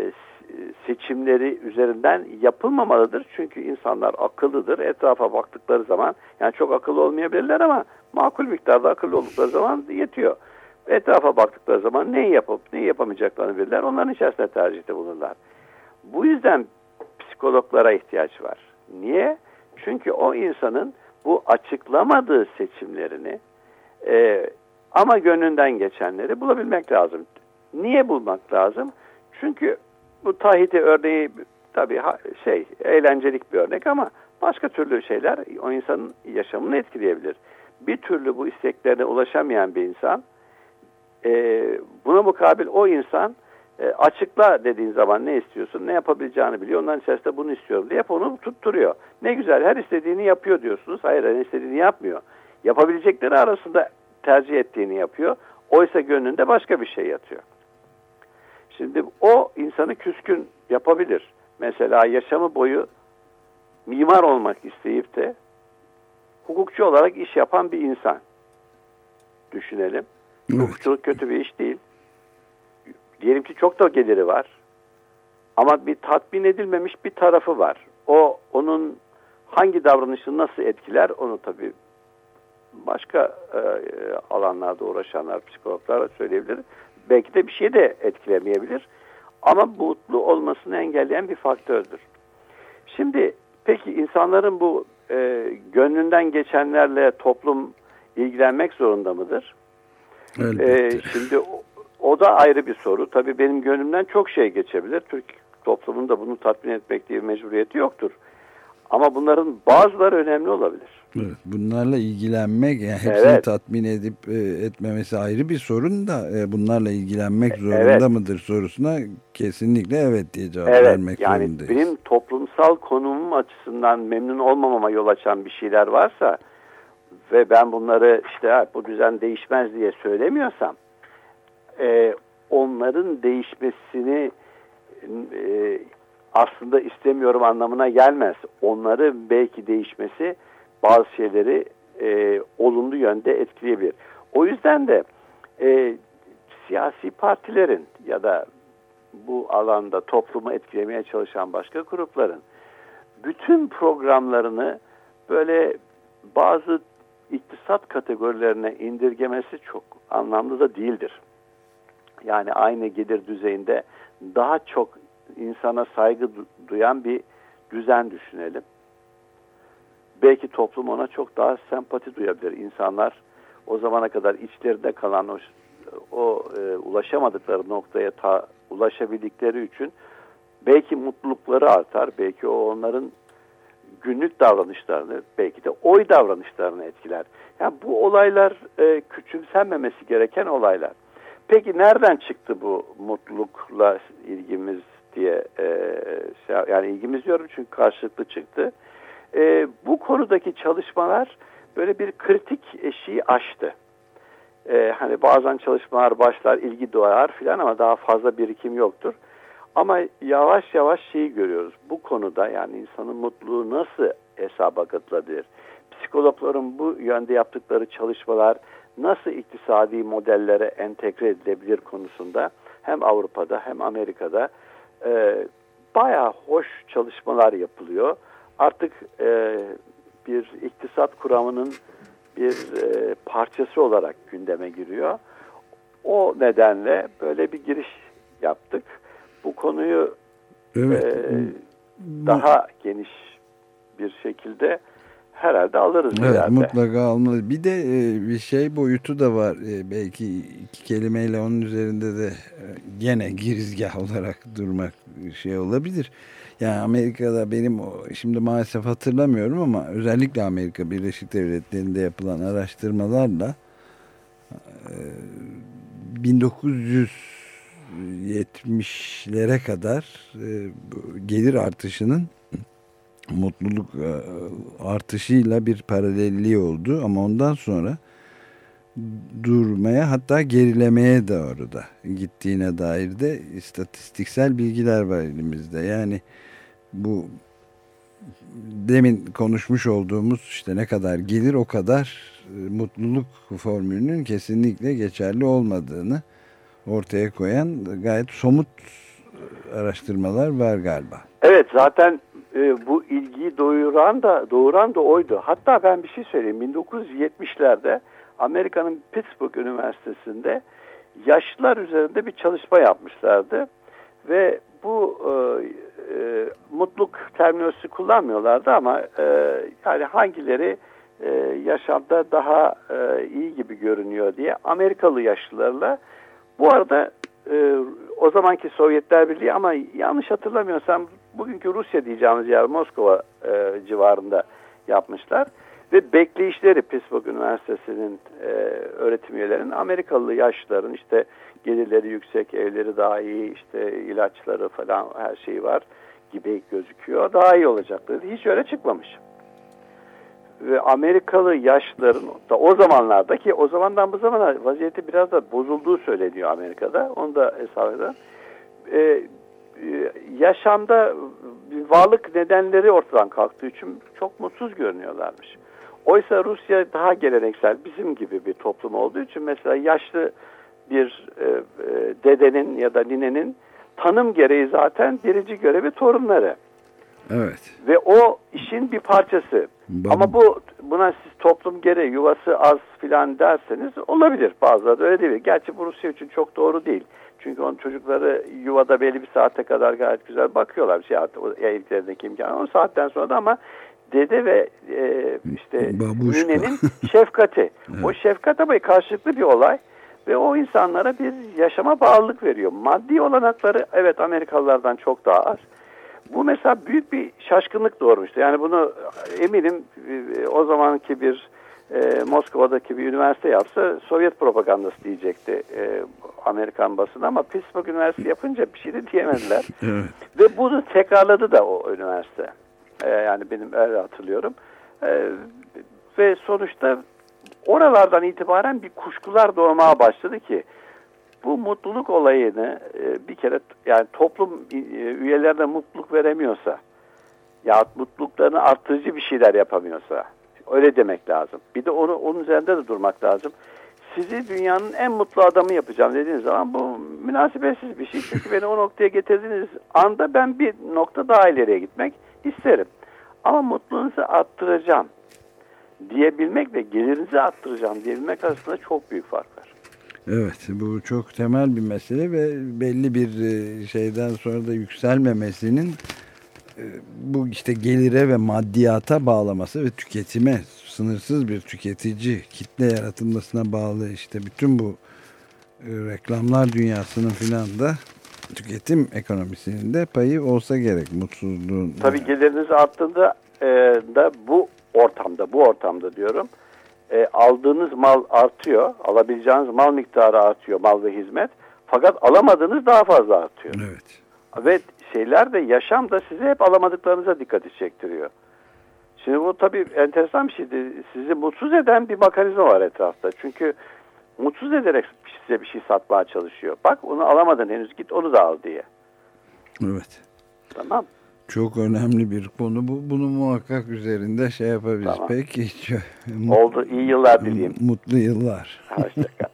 seçimleri üzerinden yapılmamalıdır. Çünkü insanlar akıllıdır. Etrafa baktıkları zaman yani çok akıllı olmayabilirler ama makul miktarda akıllı oldukları zaman yetiyor. Etrafa baktıkları zaman neyi yapıp neyi yapamayacaklarını bilirler. Onların içerisinde tercihte bulunurlar. Bu yüzden psikologlara ihtiyaç var. Niye? Çünkü o insanın bu açıklamadığı seçimlerini e, ama gönlünden geçenleri bulabilmek lazım. Niye bulmak lazım? Çünkü bu Tahiti örneği tabii şey eğlencelik bir örnek ama başka türlü şeyler o insanın yaşamını etkileyebilir. Bir türlü bu isteklerine ulaşamayan bir insan e, buna mukabil o insan e, açıkla dediğin zaman ne istiyorsun, ne yapabileceğini biliyor. Onların içerisinde bunu istiyorum diye hep onu tutturuyor. Ne güzel her istediğini yapıyor diyorsunuz. Hayır her istediğini yapmıyor. Yapabilecekleri arasında tercih ettiğini yapıyor. Oysa gönlünde başka bir şey yatıyor. Şimdi o insanı küskün yapabilir. Mesela yaşamı boyu mimar olmak isteyip de hukukçu olarak iş yapan bir insan düşünelim. Hukukçuluk kötü bir iş değil. Diyelim ki çok da geliri var. Ama bir tatmin edilmemiş bir tarafı var. O onun hangi davranışını nasıl etkiler onu tabii başka e, alanlarda uğraşanlar, psikologlar söyleyebilir. Belki de bir şey de etkilemeyebilir. Ama mutlu olmasını engelleyen bir faktördür. Şimdi peki insanların bu e, gönlünden geçenlerle toplum ilgilenmek zorunda mıdır? Ee, şimdi o, o da ayrı bir soru. Tabii benim gönlümden çok şey geçebilir. Türk toplumunda bunu tatmin etmek diye bir mecburiyeti yoktur. Ama bunların bazıları önemli olabilir. Evet, bunlarla ilgilenmek yani hepsini Evet. tatmin edip e, etmemesi ayrı bir sorun da e, bunlarla ilgilenmek zorunda Evet. mıdır sorusuna kesinlikle evet diye cevap Evet vermek yani zorundayız. benim toplumsal konumum açısından memnun olmamama yol açan bir şeyler varsa ve ben bunları işte "Ha, bu düzen değişmez diye söylemiyorsam e, onların değişmesini e, aslında istemiyorum anlamına gelmez. Onları belki değişmesi bazı şeyleri e, olumlu yönde etkileyebilir. O yüzden de e, siyasi partilerin ya da bu alanda toplumu etkilemeye çalışan başka grupların bütün programlarını böyle bazı iktisat kategorilerine indirgemesi çok anlamlı da değildir. Yani aynı gelir düzeyinde daha çok insana saygı du- duyan bir düzen düşünelim. Belki toplum ona çok daha sempati duyabilir. İnsanlar o zamana kadar içlerinde kalan o, o e, ulaşamadıkları noktaya ta, ulaşabildikleri için belki mutlulukları artar. Belki o onların günlük davranışlarını, belki de oy davranışlarını etkiler. Yani bu olaylar e, küçümsenmemesi gereken olaylar. Peki nereden çıktı bu mutlulukla ilgimiz diye e, şey- yani ilgimiz diyorum çünkü karşılıklı çıktı. E, bu konudaki çalışmalar böyle bir kritik eşiği aştı. Ee, hani bazen çalışmalar başlar, ilgi doğar filan ama daha fazla birikim yoktur. Ama yavaş yavaş şeyi görüyoruz. Bu konuda yani insanın mutluluğu nasıl hesaba katılabilir? Psikologların bu yönde yaptıkları çalışmalar nasıl iktisadi modellere entegre edilebilir konusunda hem Avrupa'da hem Amerika'da e, bayağı hoş çalışmalar yapılıyor. Artık e, bir iktisat kuramının bir e, parçası olarak gündeme giriyor. O nedenle böyle bir giriş yaptık. Bu konuyu Evet. e, daha geniş bir şekilde herhalde alırız Evet ileride. mutlaka almalı. Bir de e, bir şey boyutu da var. E, belki iki kelimeyle onun üzerinde de e, gene girizgah olarak durmak şey olabilir. Yani Amerika'da benim şimdi maalesef hatırlamıyorum ama özellikle Amerika Birleşik Devletleri'nde yapılan araştırmalarla e, 1970'lere kadar e, gelir artışının mutluluk e, artışıyla bir paralelliği oldu ama ondan sonra durmaya hatta gerilemeye doğru da gittiğine dair de istatistiksel bilgiler var elimizde. Yani bu demin konuşmuş olduğumuz işte ne kadar gelir o kadar e, mutluluk formülünün kesinlikle geçerli olmadığını ortaya koyan gayet somut e, araştırmalar var galiba. Evet zaten e, bu ilgiyi doğuran da doğuran da oydu. Hatta ben bir şey söyleyeyim. 1970'lerde Amerika'nın Pittsburgh Üniversitesi'nde yaşlılar üzerinde bir çalışma yapmışlardı ve bu e, e, mutluluk terminolojisi kullanmıyorlardı ama e, yani hangileri e, yaşamda daha e, iyi gibi görünüyor diye Amerikalı yaşlılarla bu arada e, o zamanki Sovyetler Birliği ama yanlış hatırlamıyorsam bugünkü Rusya diyeceğimiz yer Moskova e, civarında yapmışlar. Ve bekleyişleri Pittsburgh Üniversitesi'nin e, öğretim üyelerinin Amerikalı yaşlıların işte gelirleri yüksek, evleri daha iyi, işte ilaçları falan her şeyi var gibi gözüküyor. Daha iyi olacakları. Hiç öyle çıkmamış. Ve Amerikalı yaşlıların da o zamanlarda ki o zamandan bu zamana vaziyeti biraz da bozulduğu söyleniyor Amerika'da. Onu da hesap eden. E, yaşamda varlık nedenleri ortadan kalktığı için çok mutsuz görünüyorlarmış. Oysa Rusya daha geleneksel bizim gibi bir toplum olduğu için mesela yaşlı bir e, e, dedenin ya da ninenin tanım gereği zaten birinci görevi torunları. Evet. Ve o işin bir parçası. Bab- Ama bu buna siz toplum gereği yuvası az filan derseniz olabilir. Bazıları da öyle değil. Gerçi bu Rusya için çok doğru değil. Çünkü onun çocukları yuvada belli bir saate kadar gayet güzel bakıyorlar. Şey, o evliliklerindeki imkanı. O saatten sonra da ama dede ve e, işte ninenin şefkati. O şefkat ama karşılıklı bir olay. Ve o insanlara bir yaşama bağlılık veriyor. Maddi olanakları evet Amerikalılardan çok daha az. Bu mesela büyük bir şaşkınlık doğurmuştu. Yani bunu eminim e, o zamanki bir e, Moskova'daki bir üniversite yapsa Sovyet propagandası diyecekti e, Amerikan basını ama Pittsburgh Üniversitesi yapınca bir şey de diyemediler. Evet. Ve bunu tekrarladı da o üniversite. E, yani benim öyle hatırlıyorum. E, ve sonuçta oralardan itibaren bir kuşkular doğmaya başladı ki bu mutluluk olayını e, bir kere yani toplum e, üyelerine mutluluk veremiyorsa ya mutluluklarını arttırıcı bir şeyler yapamıyorsa öyle demek lazım. Bir de onu onun üzerinde de durmak lazım. Sizi dünyanın en mutlu adamı yapacağım dediğiniz zaman bu münasebetsiz bir şey. Çünkü beni o noktaya getirdiğiniz anda ben bir nokta daha ileriye gitmek isterim. Ama mutluluğunuzu arttıracağım diyebilmek ve gelirinizi arttıracağım diyebilmek arasında çok büyük fark var. Evet bu çok temel bir mesele ve belli bir e, şeyden sonra da yükselmemesinin bu işte gelire ve maddiyata bağlaması ve tüketime sınırsız bir tüketici kitle yaratılmasına bağlı işte bütün bu e, reklamlar dünyasının filan da tüketim ekonomisinin de payı olsa gerek mutsuzluğun. Tabii geliriniz arttığında e, da bu ortamda, bu ortamda diyorum e, aldığınız mal artıyor, alabileceğiniz mal miktarı artıyor, mal ve hizmet. Fakat alamadığınız daha fazla artıyor. Evet. Ve şeyler de yaşam da size hep alamadıklarınıza dikkati çektiriyor. Şimdi bu tabii enteresan bir şeydi. Sizi mutsuz eden bir mekanizma var etrafta. Çünkü mutsuz ederek size bir şey satmaya çalışıyor. Bak onu alamadın henüz git onu da al diye. Evet. Tamam. Çok önemli bir konu bu. Bunu muhakkak üzerinde şey yapabiliriz. Tamam. Peki. Oldu. İyi yıllar dileyim. Mutlu yıllar. Hoşçakal.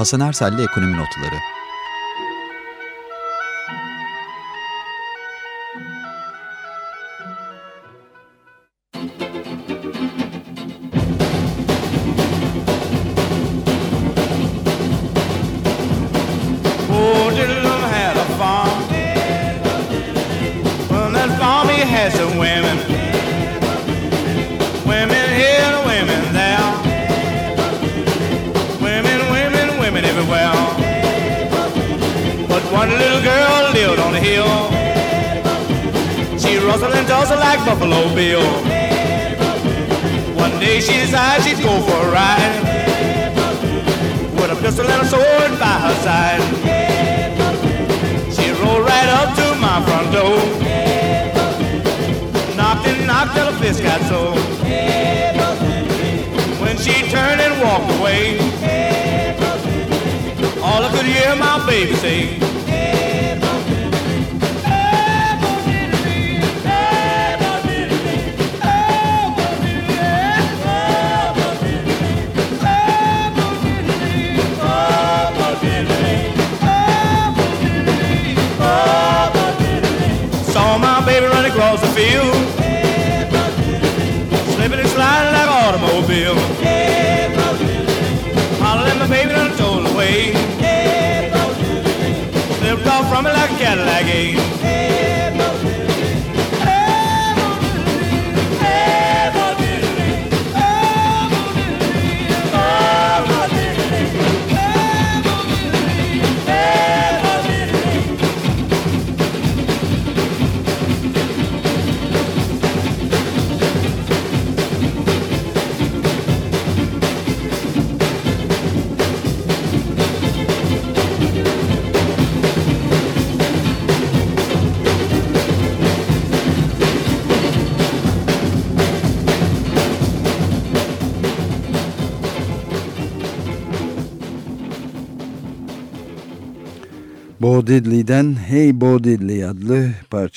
Hasan Ersel'le Ekonomi Notları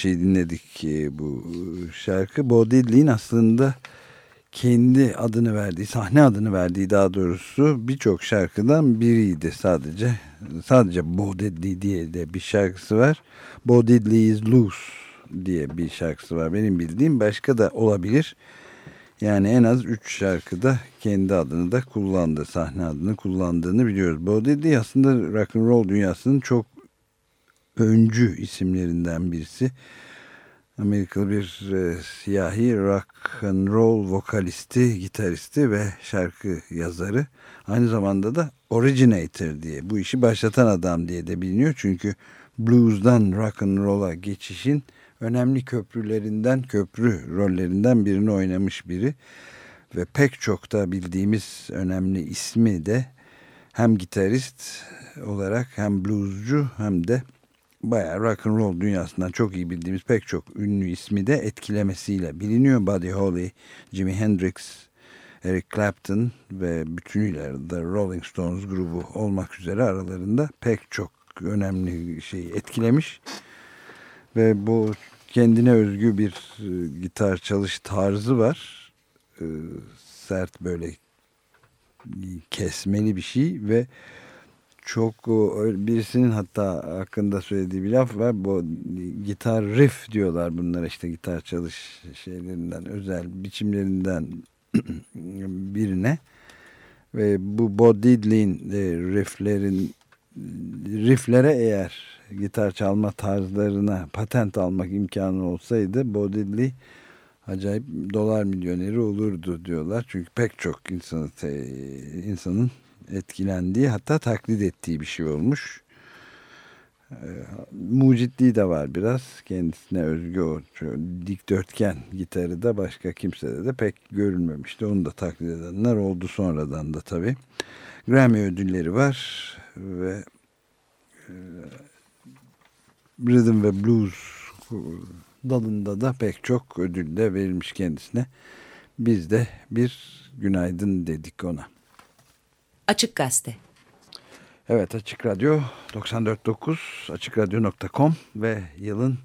parçayı dinledik e, bu şarkı. Bo aslında kendi adını verdiği, sahne adını verdiği daha doğrusu birçok şarkıdan biriydi sadece. Sadece Bo diye de bir şarkısı var. Bo is Loose diye bir şarkısı var. Benim bildiğim başka da olabilir. Yani en az 3 şarkıda kendi adını da kullandı, sahne adını kullandığını biliyoruz. Bo Diddley aslında rock and roll dünyasının çok öncü isimlerinden birisi. Amerikalı bir e, siyahi rock and roll vokalisti, gitaristi ve şarkı yazarı. Aynı zamanda da originator diye bu işi başlatan adam diye de biliniyor. Çünkü blues'dan rock and roll'a geçişin önemli köprülerinden, köprü rollerinden birini oynamış biri. Ve pek çok da bildiğimiz önemli ismi de hem gitarist olarak hem bluescu hem de bayağı rock and roll dünyasından çok iyi bildiğimiz pek çok ünlü ismi de etkilemesiyle biliniyor. Buddy Holly, Jimi Hendrix, Eric Clapton ve bütünüyle The Rolling Stones grubu olmak üzere aralarında pek çok önemli şeyi etkilemiş. Ve bu kendine özgü bir e, gitar çalış tarzı var. E, sert böyle kesmeli bir şey ve çok o, birisinin hatta hakkında söylediği bir laf var. Bu gitar riff diyorlar bunlara işte gitar çalış şeylerinden özel biçimlerinden birine ve bu Bo Diddley'in e, rifflerin rifflere eğer gitar çalma tarzlarına patent almak imkanı olsaydı Bo Diddley acayip dolar milyoneri olurdu diyorlar. Çünkü pek çok insanı insanın etkilendiği hatta taklit ettiği bir şey olmuş. E, mucitliği de var biraz. Kendisine özgü o dikdörtgen gitarı da başka kimsede de pek görülmemişti. Onu da taklit edenler oldu sonradan da tabii. Grammy ödülleri var ve e, Rhythm ve Blues dalında da pek çok ödül de verilmiş kendisine. Biz de bir günaydın dedik ona. Açık Gazete. Evet Açık Radyo 94.9 AçıkRadyo.com ve yılın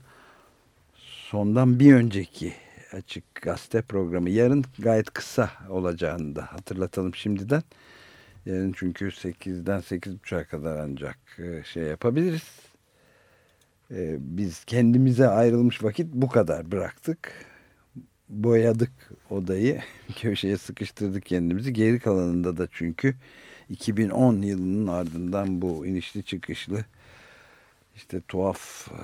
sondan bir önceki Açık Gazete programı. Yarın gayet kısa olacağını da hatırlatalım şimdiden. Yarın çünkü 8'den 8.30'a kadar ancak e, şey yapabiliriz. E, Biz kendimize ayrılmış vakit bu kadar bıraktık. Boyadık odayı. Köşeye sıkıştırdık kendimizi. Geri kalanında da çünkü 2010 yılının ardından bu inişli çıkışlı işte tuhaf e,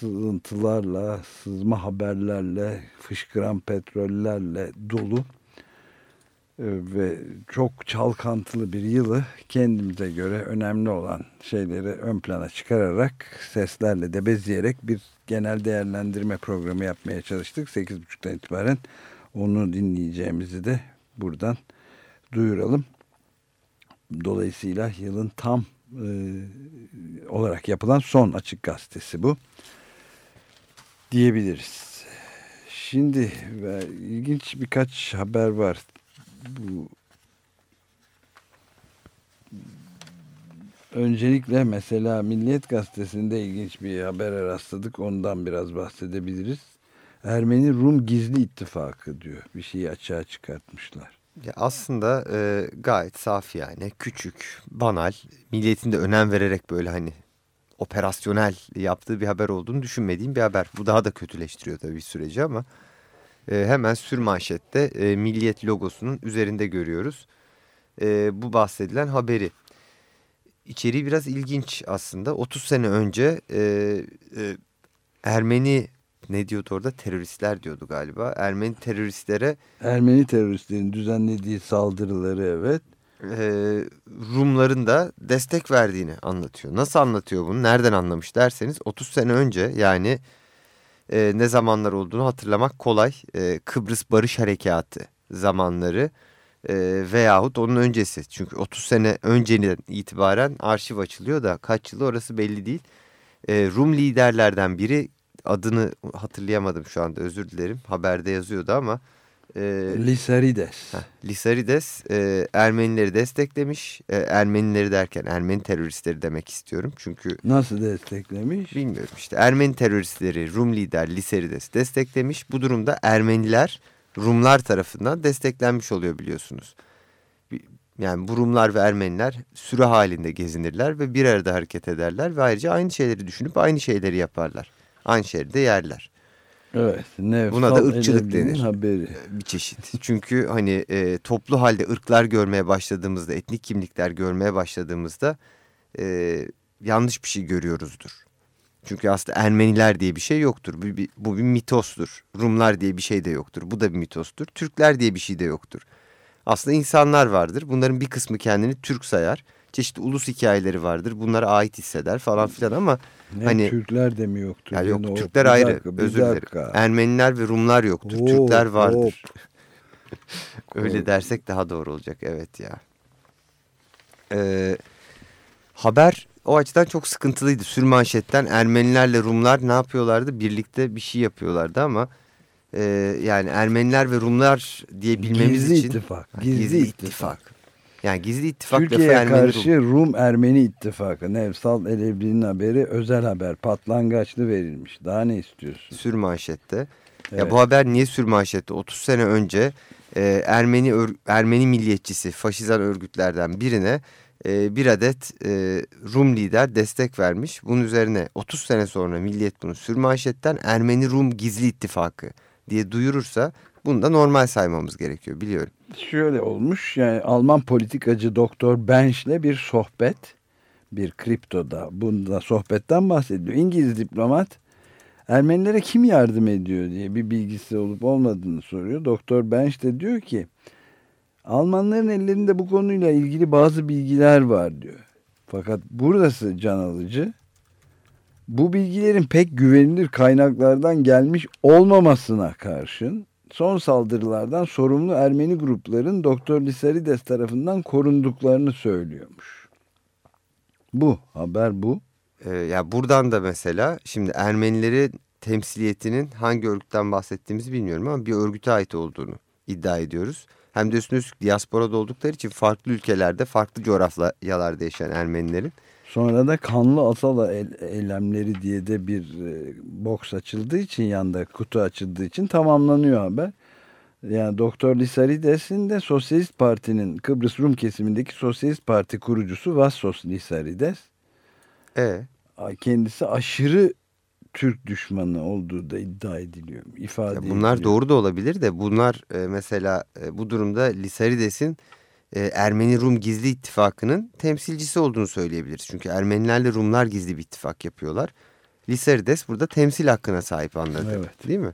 sızıntılarla, sızma haberlerle, fışkıran petrollerle dolu e, ve çok çalkantılı bir yılı kendimize göre önemli olan şeyleri ön plana çıkararak seslerle de bezeyerek bir genel değerlendirme programı yapmaya çalıştık. 8.30'dan itibaren onu dinleyeceğimizi de buradan duyuralım. Dolayısıyla yılın tam e, olarak yapılan son açık gazetesi bu diyebiliriz. Şimdi ve ilginç birkaç haber var. Bu öncelikle mesela Milliyet Gazetesi'nde ilginç bir habere rastladık. Ondan biraz bahsedebiliriz. Ermeni Rum Gizli İttifakı diyor. Bir şeyi açığa çıkartmışlar. Ya aslında e, gayet saf yani küçük, banal, milliyetin de önem vererek böyle hani operasyonel yaptığı bir haber olduğunu düşünmediğim bir haber. Bu daha da kötüleştiriyor tabii süreci ama e, hemen sür manşette e, milliyet logosunun üzerinde görüyoruz. E, bu bahsedilen haberi. İçeriği biraz ilginç aslında. 30 sene önce e, e, Ermeni ne diyordu orada teröristler diyordu galiba. Ermeni teröristlere Ermeni teröristlerin düzenlediği saldırıları evet. e, Rumların da destek verdiğini anlatıyor. Nasıl anlatıyor bunu? Nereden anlamış derseniz 30 sene önce yani e, ne zamanlar olduğunu hatırlamak kolay. E, Kıbrıs Barış Harekatı zamanları e, veyahut onun öncesi. Çünkü 30 sene önceden itibaren arşiv açılıyor da kaç yılı orası belli değil. E, Rum liderlerden biri adını hatırlayamadım şu anda özür dilerim. Haberde yazıyordu ama e, Lisarides. Heh, Lisarides e, Ermenileri desteklemiş. E, Ermenileri derken Ermeni teröristleri demek istiyorum. Çünkü Nasıl desteklemiş? bilmiyorum işte Ermeni teröristleri Rum lider Lisarides desteklemiş. Bu durumda Ermeniler Rumlar tarafından desteklenmiş oluyor biliyorsunuz. Yani bu Rumlar ve Ermeniler sürü halinde gezinirler ve bir arada hareket ederler ve ayrıca aynı şeyleri düşünüp aynı şeyleri yaparlar. Aynı şeyleri de yerler. Evet. Nevsal Buna da ırkçılık denir. haberi. bir çeşit. Çünkü hani e, toplu halde ırklar görmeye başladığımızda, etnik kimlikler görmeye başladığımızda e, yanlış bir şey görüyoruzdur. Çünkü aslında Ermeniler diye bir şey yoktur. Bu bir, bu bir mitostur. Rumlar diye bir şey de yoktur. Bu da bir mitostur. Türkler diye bir şey de yoktur. Aslında insanlar vardır. Bunların bir kısmı kendini Türk sayar. Çeşitli ulus hikayeleri vardır. Bunlara ait hisseder falan filan ama Ne, Hani- Türkler de mi yoktur? ya Yani yok Türkler ayrı. dakika, Özür dilerim. Ermeniler ve Rumlar yoktur. Hop, Türkler vardır. Öyle dersek daha doğru olacak evet ya. Ee, haber o açıdan çok sıkıntılıydı. Sür manşetten Ermenilerle Rumlar ne yapıyorlardı? Birlikte bir şey yapıyorlardı ama e, yani Ermeniler ve Rumlar diye bilmemiz Gizli için ittifak. Ha, Gizli, ittifak. Yani gizli ittifak lafı Ermeni karşı Rum. Rum Ermeni ittifakı. Nevsal Elebli'nin haberi özel haber. Patlangaçlı verilmiş. Daha ne istiyorsun? Sür manşette. Ya Evet. bu haber niye sür manşette? 30 sene önce e, Ermeni ör- Ermeni milliyetçisi faşizan örgütlerden birine e, bir adet e, Rum lider destek vermiş. Bunun üzerine 30 sene sonra milliyet bunu sür manşetten Ermeni Rum gizli ittifakı diye duyurursa bunu da normal saymamız gerekiyor biliyorum. Şöyle olmuş. Yani Alman politikacı Doktor Bench'le bir sohbet. Bir kriptoda. Bunda sohbetten bahsediyor. İngiliz diplomat Ermenilere kim yardım ediyor diye bir bilgisi olup olmadığını soruyor. Doktor Bench de diyor ki Almanların ellerinde bu konuyla ilgili bazı bilgiler var diyor. Fakat burası can alıcı. Bu bilgilerin pek güvenilir kaynaklardan gelmiş olmamasına karşın son saldırılardan sorumlu Ermeni grupların Doktor Lisarides tarafından korunduklarını söylüyormuş. Bu haber bu. Ee, ya buradan da mesela şimdi Ermenilerin temsiliyetinin hangi örgütten bahsettiğimizi bilmiyorum ama bir örgüte ait olduğunu iddia ediyoruz. Hem de üstüne üstlük diasporada oldukları için farklı ülkelerde, farklı coğrafyalarda yaşayan Ermenilerin Sonra da kanlı asal el- eylemleri diye de bir e, boks açıldığı için yanda kutu açıldığı için tamamlanıyor haber. Yani Doktor Lisarides'in de Sosyalist Parti'nin Kıbrıs Rum kesimindeki Sosyalist Parti kurucusu Vassos Lisarides. e, Kendisi aşırı Türk düşmanı olduğu da iddia ediliyor. ifade Ya bunlar ediliyor. doğru da olabilir de bunlar e, mesela e, bu durumda Lisarides'in e, Ermeni-Rum Gizli İttifakı'nın temsilcisi olduğunu söyleyebiliriz. Çünkü Ermenilerle Rumlar gizli bir ittifak yapıyorlar. Lisarides burada temsil hakkına sahip anladı. Evet. Değil mi?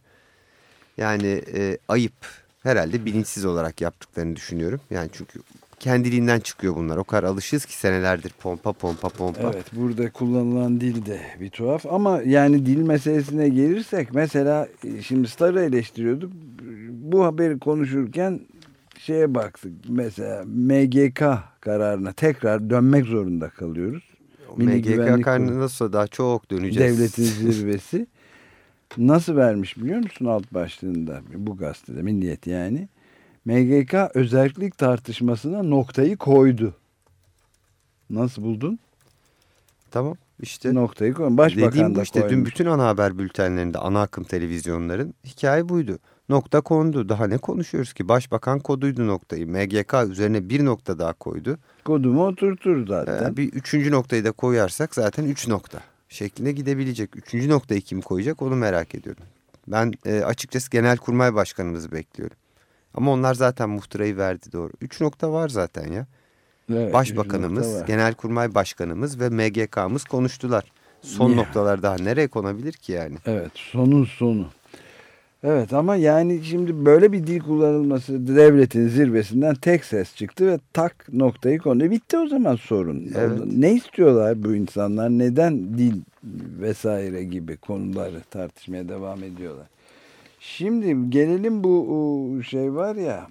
Yani e, ayıp herhalde bilinçsiz olarak yaptıklarını düşünüyorum. Yani çünkü kendiliğinden çıkıyor bunlar. O kadar alışığız ki senelerdir pompa pompa pompa. Evet burada kullanılan dil de bir tuhaf ama yani dil meselesine gelirsek mesela e, şimdi Star'ı eleştiriyorduk. Bu haberi konuşurken şeye baktık mesela MGK kararına tekrar dönmek zorunda kalıyoruz. Milli MGK karnı nasıl daha çok döneceğiz. Devletin zirvesi. Nasıl vermiş biliyor musun alt başlığında bu gazetede Milliyet yani. MGK özellik tartışmasına noktayı koydu. Nasıl buldun? Tamam işte. Noktayı koydu. Başbakan Dediğim bu işte koymuş. dün bütün ana haber bültenlerinde ana akım televizyonların hikaye buydu. Nokta kondu. Daha ne konuşuyoruz ki? Başbakan koduydu noktayı. MGK üzerine bir nokta daha koydu. Kodumu oturtur zaten. Ee, bir üçüncü noktayı da koyarsak zaten üç nokta şeklinde gidebilecek. Üçüncü noktayı kim koyacak onu merak ediyorum. Ben e, açıkçası Genelkurmay Başkanımızı bekliyorum. Ama onlar zaten muhtırayı verdi doğru. Üç nokta var zaten ya. Evet, Başbakanımız. Genelkurmay Başkanımız ve MGK'mız konuştular. Son Ya. noktalar daha nereye konabilir ki yani? Evet sonun sonu. Evet ama yani şimdi böyle bir dil kullanılması devletin zirvesinden tek ses çıktı ve tak noktayı kondu. Bitti o zaman sorun. Evet. Ne istiyorlar bu insanlar? Neden dil vesaire gibi konuları tartışmaya devam ediyorlar? Şimdi gelelim bu şey var ya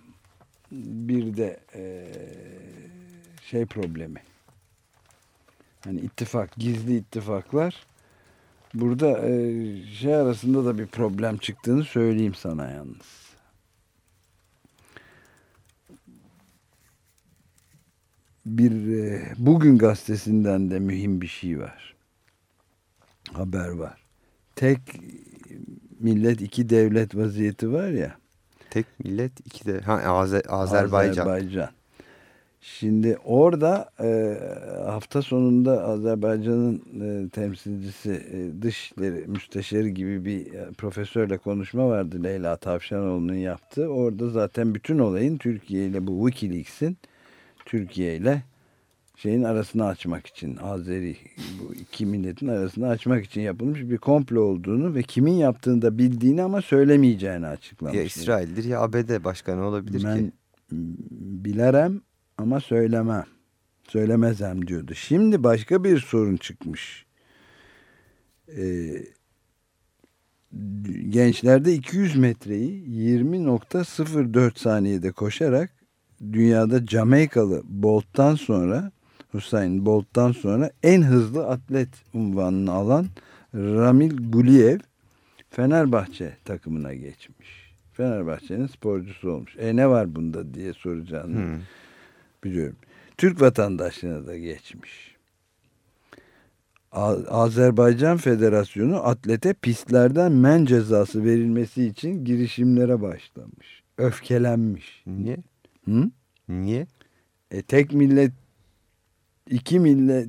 bir de eee, şey problemi. Hani ittifak, gizli ittifaklar. Burada e, şey arasında da bir problem çıktığını söyleyeyim sana yalnız. Bir e, bugün gazetesinden de mühim bir şey var. Haber var. Tek millet iki devlet vaziyeti var ya. Tek millet iki de ha, Aze- Azerbaycan. Azerbaycan. Şimdi orada e, hafta sonunda Azerbaycan'ın e, temsilcisi e, dışişleri müsteşarı gibi bir e, profesörle konuşma vardı Leyla Tavşanoğlu'nun yaptığı. Orada zaten bütün olayın Türkiye ile bu Wikileaks'in Türkiye ile şeyin arasını açmak için Azeri bu iki milletin arasını açmak için yapılmış bir komplo olduğunu ve kimin yaptığını da bildiğini ama söylemeyeceğini açıklamış. Ya İsrail'dir ya ABD başkanı olabilir Ben ki. bilerem ama söylemem. Söylemezem diyordu. Şimdi başka bir sorun çıkmış. Ee, gençlerde 200 metreyi 20.04 saniyede koşarak dünyada Jamaikalı Bolt'tan sonra Hüseyin Bolt'tan sonra en hızlı atlet unvanını alan Ramil Guliyev Fenerbahçe takımına geçmiş. Fenerbahçe'nin sporcusu olmuş. E ne var bunda diye soracağını Hmm. Biliyorum. Türk vatandaşlığına da geçmiş. Azerbaycan Federasyonu atlete pistlerden men cezası verilmesi için girişimlere başlamış. Öfkelenmiş. Niye? Hı? Niye? E tek millet iki millet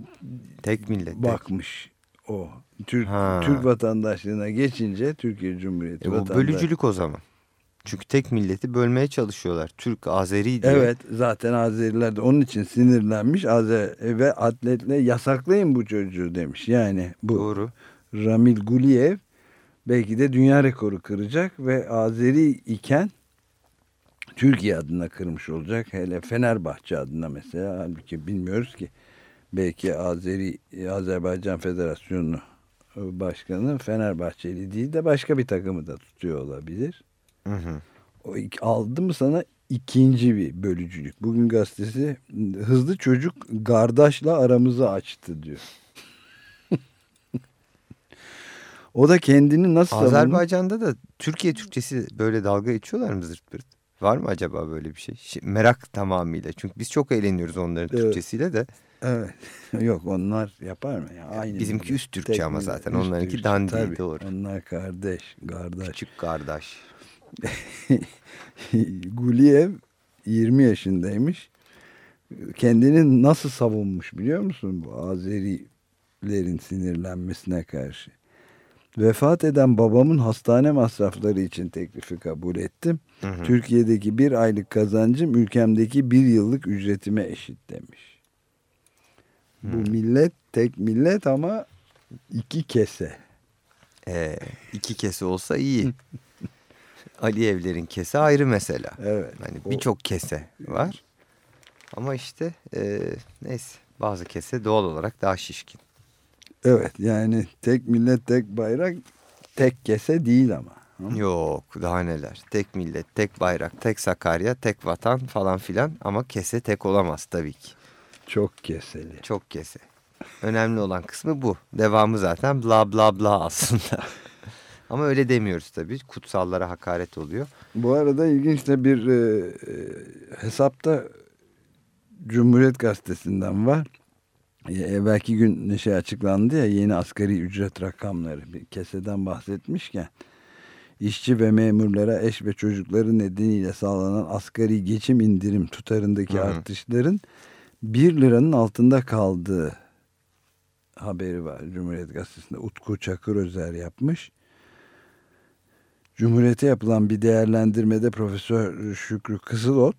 Tek millet. tek. bakmış o. Türk, Ha. Türk vatandaşlığına geçince Türkiye Cumhuriyeti E bu vatandaş- bölücülük o zaman. Çünkü tek milleti bölmeye çalışıyorlar. Türk, Azeri diye. Evet zaten Azeriler de onun için sinirlenmiş Azer ve atletle yasaklayın bu çocuğu demiş. Yani bu Doğru. Ramil Guliyev belki de dünya rekoru kıracak ve Azeri iken Türkiye adına kırmış olacak. Hele Fenerbahçe adına mesela halbuki bilmiyoruz ki belki Azeri Azerbaycan Federasyonu Başkanı Fenerbahçeli değil de başka bir takımı da tutuyor olabilir. Hı hı. O aldı mı sana ikinci bir bölücülük. Bugün gazetesi hızlı çocuk gardaşla aramızı açtı diyor. O da kendini nasıl? Azerbaycan'da da Türkiye Türkçesi böyle dalga geçiyorlar mı zırt pırt? Var mı acaba böyle bir şey? Merak tamamıyla. Çünkü biz çok eğleniyoruz onların Evet. Türkçesiyle de. Evet. Yok onlar yapar mı? Ya, aynı Bizimki üst Türkçe Tek ama zaten. üst Onlarınki Tabii, doğru. Onlar kardeş, kardeş. Küçük kardeş. Guliyev 20 yaşındaymış. Kendini nasıl savunmuş biliyor musun bu Azerilerin sinirlenmesine karşı? Vefat eden babamın hastane masrafları için teklifi kabul ettim. Türkiye'deki bir aylık kazancım ülkemdeki bir yıllık ücretime eşit demiş. Bu millet tek millet ama iki kese. Ee, iki kese olsa iyi. Aliyevlerin kese ayrı mesela. Evet. Hani o- birçok kese var. Ama işte e, neyse bazı kese doğal olarak daha şişkin. Evet yani tek millet tek bayrak tek kese değil ama. Hı? Yok daha neler. Tek millet, tek bayrak, tek Sakarya, tek vatan falan filan ama kese tek olamaz tabii ki. Çok keseli. Çok kese. Önemli olan kısmı bu. Devamı zaten bla bla bla aslında. ama öyle demiyoruz tabii. Kutsallara hakaret oluyor. Bu arada ilginç de bir e, e, hesapta Cumhuriyet Gazetesi'nden var. E, evvelki gün şey açıklandı ya yeni asgari ücret rakamları bir keseden bahsetmişken işçi ve memurlara eş ve çocukları nedeniyle sağlanan asgari geçim indirim tutarındaki Hı hı. artışların 1 liranın altında kaldığı haberi var Cumhuriyet Gazetesi'nde. Utku Çakır Özer yapmış. Cumhuriyete yapılan bir değerlendirmede Profesör Şükrü Kızılot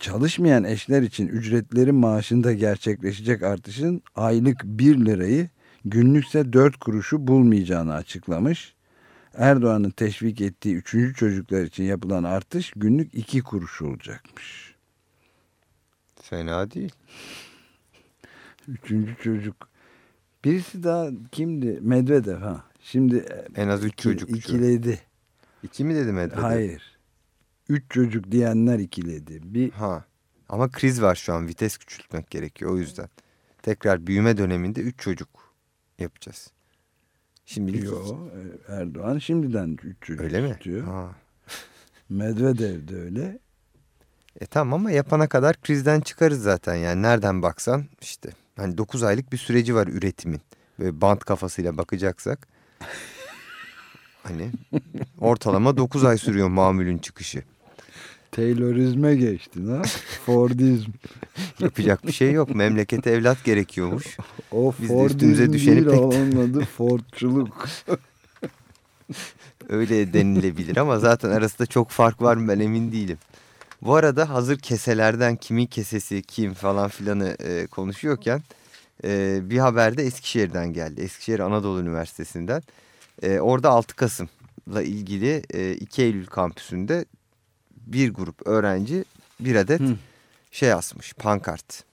çalışmayan eşler için ücretlerin maaşında gerçekleşecek artışın aylık 1 lirayı günlükse 4 kuruşu bulmayacağını açıklamış. Erdoğan'ın teşvik ettiği 3. çocuklar için yapılan artış günlük 2 kuruş olacakmış. Fena değil. Üçüncü çocuk. Birisi daha kimdi? Medvedev ha. Şimdi e, En az üç iki- çocukçu. ikiledi. İki mi dedi Medvedev? Hayır. Üç çocuk diyenler ikiledi. Bir Ha. Ama kriz var şu an. Vites küçültmek gerekiyor o yüzden. Tekrar büyüme döneminde üç çocuk yapacağız. Şimdilik Yo, iki. e, Erdoğan şimdiden üç çocuk Öyle mi? istiyor. Ha. Medvedev de öyle. E tamam ama yapana kadar krizden çıkarız zaten. Yani nereden baksan işte hani 9 aylık bir süreci var üretimin. Böyle bant kafasıyla bakacaksak. hani ortalama 9 ay sürüyor mamulün çıkışı. Taylorizme geçtin ha. Fordizm. Yapacak bir şey yok. Memlekete evlat gerekiyormuş. O Biz de Fordizm üstümüze düşeni değil pek- onun adı Fordçuluk. Öyle denilebilir ama zaten arasında çok fark var mı ben emin değilim. Bu arada hazır keselerden kimin kesesi kim falan filanı e, konuşuyorken e, bir haber de Eskişehir'den geldi. Eskişehir Anadolu Üniversitesi'nden. E, orada 6 Kasım'la ilgili e, 2 Eylül kampüsünde bir grup öğrenci bir adet Hı. şey asmış pankart.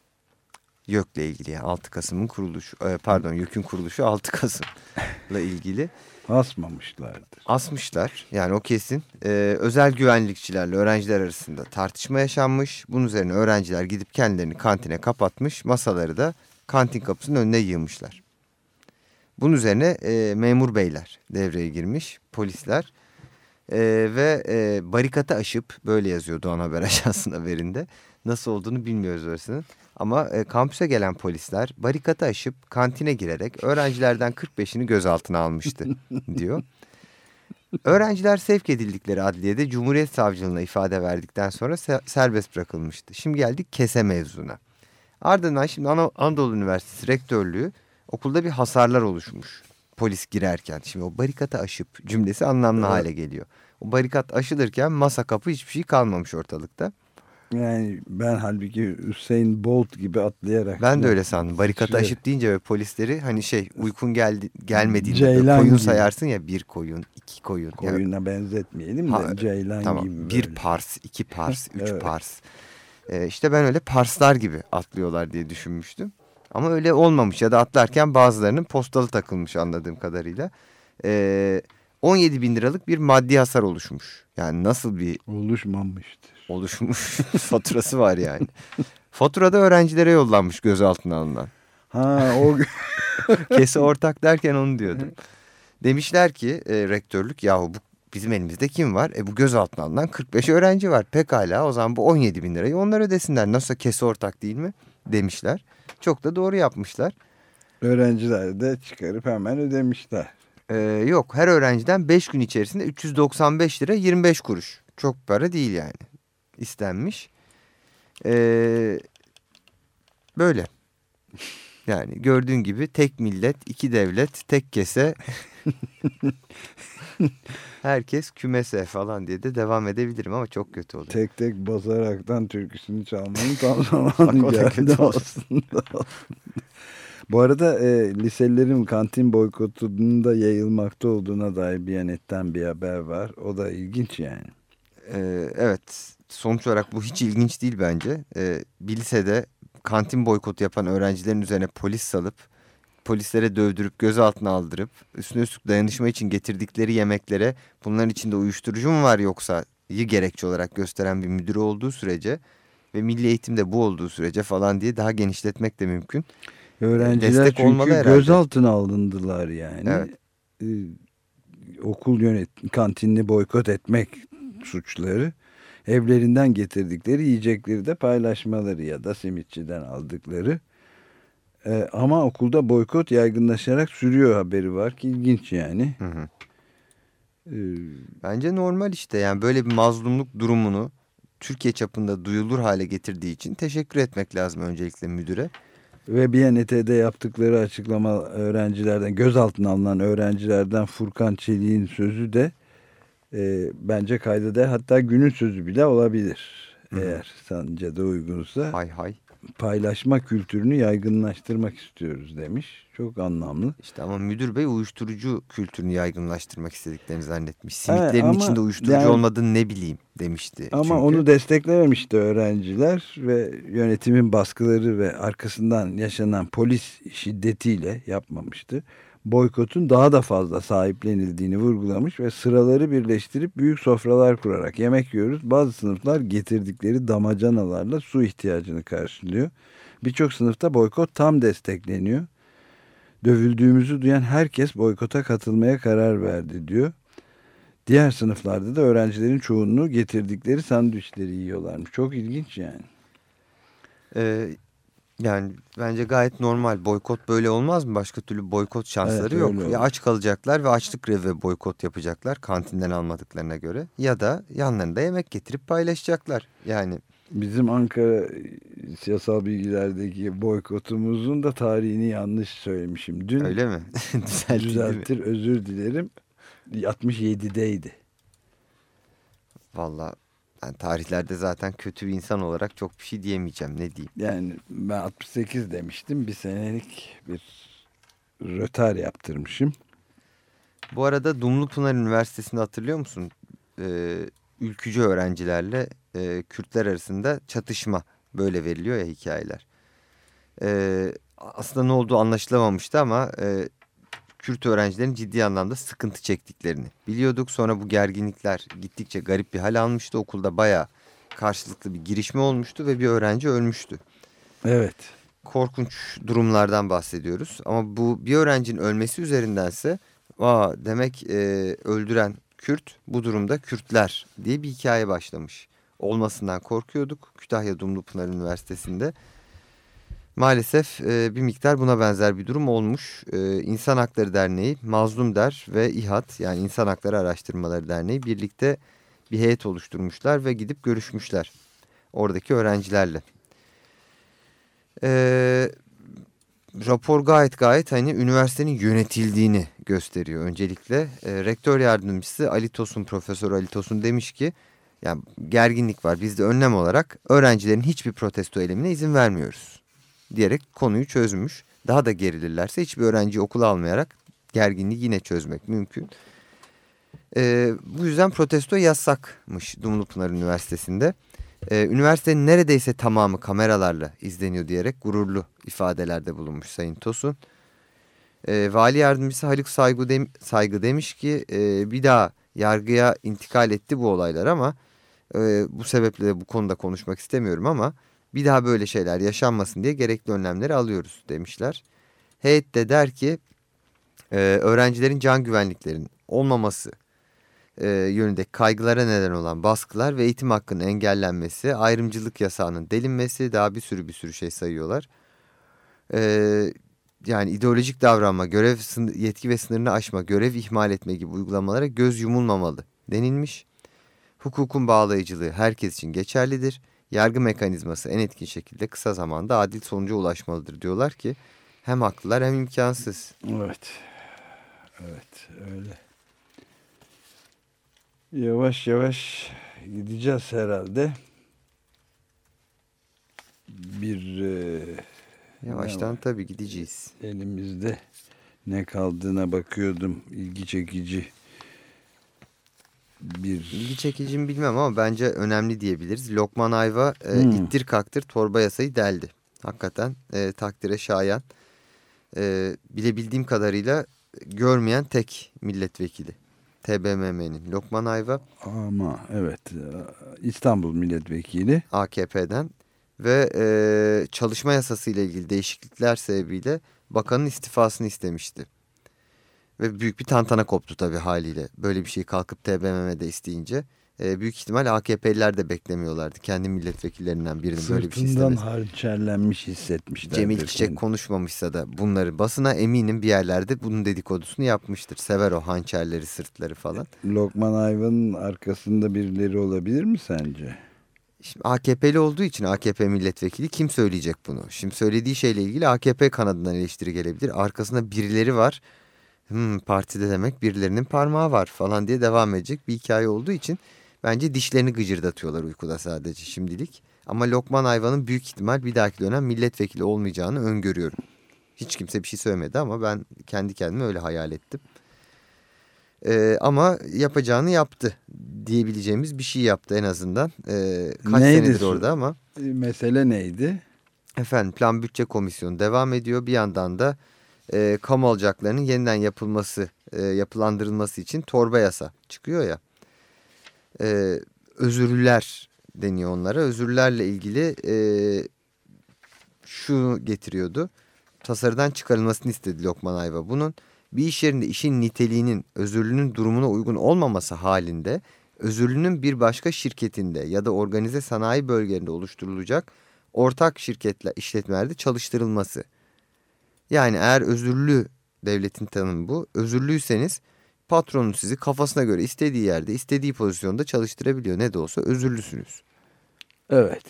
YÖK'le ilgili yani 6 Kasım'ın kuruluşu e, pardon YÖK'ün kuruluşu 6 Kasım'la ilgili Asmamışlardır. asmışlar. Yani o kesin. Ee, özel güvenlikçilerle öğrenciler arasında tartışma yaşanmış. Bunun üzerine öğrenciler gidip kendilerini kantine kapatmış. Masaları da kantin kapısının önüne yığmışlar. Bunun üzerine e, memur beyler devreye girmiş. Polisler. E, ve e, barikatı aşıp böyle yazıyor Doğan Haber Ajansı'nın haberinde. Nasıl olduğunu bilmiyoruz orasının. Ama e, kampüse gelen polisler barikatı aşıp kantine girerek öğrencilerden 45'ini gözaltına almıştı diyor. Öğrenciler sevk edildikleri adliyede Cumhuriyet Savcılığına ifade verdikten sonra se- serbest bırakılmıştı. Şimdi geldik kese mevzuna. Ardından şimdi Ana- Anadolu Üniversitesi Rektörlüğü okulda bir hasarlar oluşmuş. Polis girerken şimdi o barikatı aşıp cümlesi anlamlı Evet. hale geliyor. O barikat aşılırken masa kapı hiçbir şey kalmamış ortalıkta. Yani ben halbuki Hüseyin Bolt gibi atlayarak. Ben de öyle sandım. Barikatı Şey- aşıp deyince ve polisleri hani şey uykun geldi gelmediğinde Ceylan koyun gibi. sayarsın ya bir koyun, iki koyun. Yani Koyuna benzetmeyelim de Ha, Ceylan tamam. gibi Bir böyle. pars, iki pars, üç Evet. pars. Ee, işte ben öyle parslar gibi atlıyorlar diye düşünmüştüm. Ama öyle olmamış ya da atlarken bazılarının postalı takılmış anladığım kadarıyla. Ee, 17 bin liralık bir maddi hasar oluşmuş. Yani nasıl bir Oluşmamıştır. oluşmuş faturası var yani. Faturada öğrencilere yollanmış gözaltına alınan. Ha o kese ortak derken onu diyordum. Demişler ki e, rektörlük yahu bu bizim elimizde kim var? E bu gözaltına alınan 45 öğrenci var. Pekala o zaman bu 17 bin lirayı onlar ödesinler. Nasıl kese ortak değil mi? Demişler. Çok da doğru yapmışlar. Öğrenciler de çıkarıp hemen ödemişler. Ee, yok her öğrenciden 5 gün içerisinde 395 lira 25 kuruş. Çok para değil yani. İstenmiş. Ee, böyle. Yani gördüğün gibi tek millet, iki devlet, tek kese. Herkes kümese falan diye de devam edebilirim ama çok kötü oluyor. Tek tek basaraktan türküsünü çalmanın tam zamanı geldi aslında. Bu arada e, liselilerin kantin boykotunun da yayılmakta olduğuna dair Biyanet'ten bir haber var. O da ilginç yani. Ee, evet sonuç olarak bu hiç ilginç değil bence. Ee, bir lisede kantin boykotu yapan öğrencilerin üzerine polis salıp polislere dövdürüp gözaltına aldırıp üstüne üstlük dayanışma için getirdikleri yemeklere bunların içinde uyuşturucu mu var yoksa iyi gerekçe olarak gösteren bir müdürü olduğu sürece ve milli eğitimde bu olduğu sürece falan diye daha genişletmek de mümkün. Öğrenciler Destek olmalı çünkü herhalde. gözaltına alındılar yani. Evet. Ee, okul yönet kantinini boykot etmek suçları. Evlerinden getirdikleri yiyecekleri de paylaşmaları ya da simitçiden aldıkları. Ee, ama okulda boykot yaygınlaşarak sürüyor haberi var ki ilginç yani. Hı hı. Ee, Bence normal işte yani böyle bir mazlumluk durumunu Türkiye çapında duyulur hale getirdiği için teşekkür etmek lazım öncelikle müdüre. Ve BNT'de yaptıkları açıklama öğrencilerden, gözaltına alınan öğrencilerden Furkan Çelik'in sözü de e, bence kayda değer. Hatta günün sözü bile olabilir. Hı. Eğer sence de uygunsa. Hay hay. Paylaşma kültürünü yaygınlaştırmak istiyoruz demiş. Çok anlamlı. İşte ama müdür bey uyuşturucu kültürünü yaygınlaştırmak istediklerini zannetmiş. Evet, Simitlerin ama içinde uyuşturucu yani- olmadığını ne bileyim demişti. Ama çünkü. onu desteklememişti öğrenciler ve yönetimin baskıları ve arkasından yaşanan polis şiddetiyle yapmamıştı. Boykotun daha da fazla sahiplenildiğini vurgulamış ve sıraları birleştirip büyük sofralar kurarak yemek yiyoruz. Bazı sınıflar getirdikleri damacanalarla su ihtiyacını karşılıyor. Birçok sınıfta boykot tam destekleniyor. Dövüldüğümüzü duyan herkes boykota katılmaya karar verdi diyor. Diğer sınıflarda da öğrencilerin çoğunluğu getirdikleri sandviçleri yiyorlarmış. Çok ilginç yani. Ee, yani bence gayet normal. Boykot böyle olmaz mı? Başka türlü boykot şansları Evet, yok. Ya aç kalacaklar ve açlık grevi boykot yapacaklar kantinden almadıklarına göre. Ya da yanlarında yemek getirip paylaşacaklar. Yani Bizim Ankara siyasal bilgilerdeki boykotumuzun da tarihini yanlış söylemişim. Dün öyle mi? Düzeltir özür dilerim. 67'deydi. Valla ben tarihlerde zaten kötü bir insan olarak çok bir şey diyemeyeceğim. Ne diyeyim? Yani ben 68 demiştim. Bir senelik bir rötar yaptırmışım. Bu arada Dumlupınar Üniversitesi'nde hatırlıyor musun? Ee, ülkücü öğrencilerle e, Kürtler arasında çatışma böyle veriliyor ya hikayeler. Ee, aslında ne olduğu anlaşılamamıştı ama e, Kürt öğrencilerin ciddi anlamda sıkıntı çektiklerini biliyorduk. Sonra bu gerginlikler gittikçe garip bir hal almıştı. Okulda bayağı karşılıklı bir girişme olmuştu ve bir öğrenci ölmüştü Evet. korkunç durumlardan bahsediyoruz. Ama bu bir öğrencinin ölmesi üzerindense Aa, demek e, öldüren Kürt bu durumda Kürtler diye bir hikaye başlamış. Olmasından korkuyorduk Kütahya Dumlupınar Üniversitesi'nde. Maalesef e, bir miktar buna benzer bir durum olmuş. E, İnsan Hakları Derneği, Mazlum Der ve İHAT yani İnsan Hakları Araştırmaları Derneği birlikte bir heyet oluşturmuşlar ve gidip görüşmüşler oradaki öğrencilerle. Ee, rapor gayet gayet hani üniversitenin yönetildiğini gösteriyor öncelikle. E, rektör yardımcısı Ali Tosun, Profesör Ali Tosun demiş ki yani gerginlik var biz de önlem olarak öğrencilerin hiçbir protesto eylemine izin vermiyoruz diyerek konuyu çözmüş. Daha da gerilirlerse hiçbir öğrenciyi okula almayarak gerginliği yine çözmek mümkün. E, bu yüzden protesto yasakmış Dumlupınar Üniversitesi'nde. Ee, üniversitenin neredeyse tamamı kameralarla izleniyor diyerek gururlu ifadelerde bulunmuş Sayın Tosun. Ee, Vali Yardımcısı Haluk Saygı, dem Saygı demiş ki e, bir daha yargıya intikal etti bu olaylar ama e, bu sebeple de bu konuda konuşmak istemiyorum ama bir daha böyle şeyler yaşanmasın diye gerekli önlemleri alıyoruz demişler. Heyet de der ki e, öğrencilerin can güvenliklerinin olmaması e, yönündeki kaygılara neden olan baskılar ve eğitim hakkının engellenmesi, ayrımcılık yasağının delinmesi daha bir sürü bir sürü şey sayıyorlar. E, yani ideolojik davranma, görev yetki ve sınırını aşma, görev ihmal etme gibi uygulamalara göz yumulmamalı denilmiş. Hukukun bağlayıcılığı herkes için geçerlidir. Yargı mekanizması en etkin şekilde kısa zamanda adil sonuca ulaşmalıdır diyorlar ki hem haklılar hem imkansız. Evet. Evet öyle. Yavaş yavaş gideceğiz herhalde. Bir e, Yavaştan tabii gideceğiz. elimizde ne kaldığına bakıyordum. İlgi çekici bir İlgi çekici mi bilmem ama bence önemli diyebiliriz. Lokman Ayva e, Hmm. ittir kaktır torba yasayı deldi. Hakikaten e, takdire şayan. E, bilebildiğim kadarıyla görmeyen tek milletvekili. TBMM'nin Lokman Ayva ama evet İstanbul milletvekili AKP'den ve e, çalışma yasası ile ilgili değişiklikler sebebiyle bakanın istifasını istemişti. Ve büyük bir tantana koptu tabii haliyle. Böyle bir şeyi kalkıp TBMM'de isteyince. E, büyük ihtimal AKP'liler de beklemiyorlardı. Kendi milletvekillerinden birinin böyle bir şey sırtından istemesi. harçerlenmiş hissetmişler. Cemil Çiçek konuşmamışsa da bunları basına eminim bir yerlerde bunun dedikodusunu yapmıştır. Sever o hançerleri, sırtları falan. Lokman Ayvan'ın arkasında birileri olabilir mi sence? Şimdi AKP'li olduğu için AKP milletvekili kim söyleyecek bunu? Şimdi söylediği şeyle ilgili AKP kanadından eleştiri gelebilir. Arkasında birileri var. Hmm, partide demek birilerinin parmağı var falan diye devam edecek bir hikaye olduğu için bence dişlerini gıcırdatıyorlar uykuda sadece şimdilik. Ama Lokman Ayvan'ın büyük ihtimal bir dahaki dönem milletvekili olmayacağını öngörüyorum. Hiç kimse bir şey söylemedi ama ben kendi kendime öyle hayal ettim. Ee, ama yapacağını yaptı diyebileceğimiz bir şey yaptı en azından. Ee, kaç Neydi senedir orada ama. Mesele neydi? Efendim Plan Bütçe Komisyonu devam ediyor. Bir yandan da e, kamu alacaklarının yeniden yapılması, e, yapılandırılması için torba yasa çıkıyor ya. E, özürlüler deniyor onlara. Özürlerle ilgili e, şu getiriyordu. Tasarıdan çıkarılmasını istedi Lokman Ayva. Bunun bir iş yerinde işin niteliğinin özürlünün durumuna uygun olmaması halinde özürlünün bir başka şirketinde ya da organize sanayi bölgelerinde oluşturulacak ortak şirketle işletmelerde çalıştırılması. Yani eğer özürlü devletin tanımı bu. Özürlüyseniz patronun sizi kafasına göre istediği yerde istediği pozisyonda çalıştırabiliyor. Ne de olsa özürlüsünüz. Evet.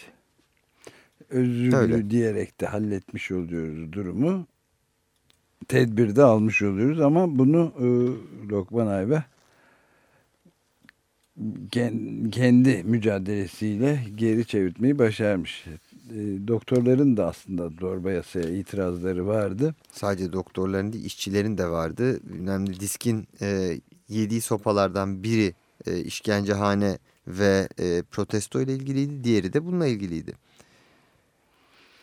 Özürlü Öyle. diyerek de halletmiş oluyoruz durumu. Tedbir de almış oluyoruz ama bunu e, Lokman Ayva ken- kendi mücadelesiyle geri çevirtmeyi başarmış. E, doktorların da aslında zorba yasaya itirazları vardı. Sadece doktorların değil işçilerin de vardı. Önemli diskin e, yediği sopalardan biri e, işkencehane ve e, protesto ile ilgiliydi. Diğeri de bununla ilgiliydi.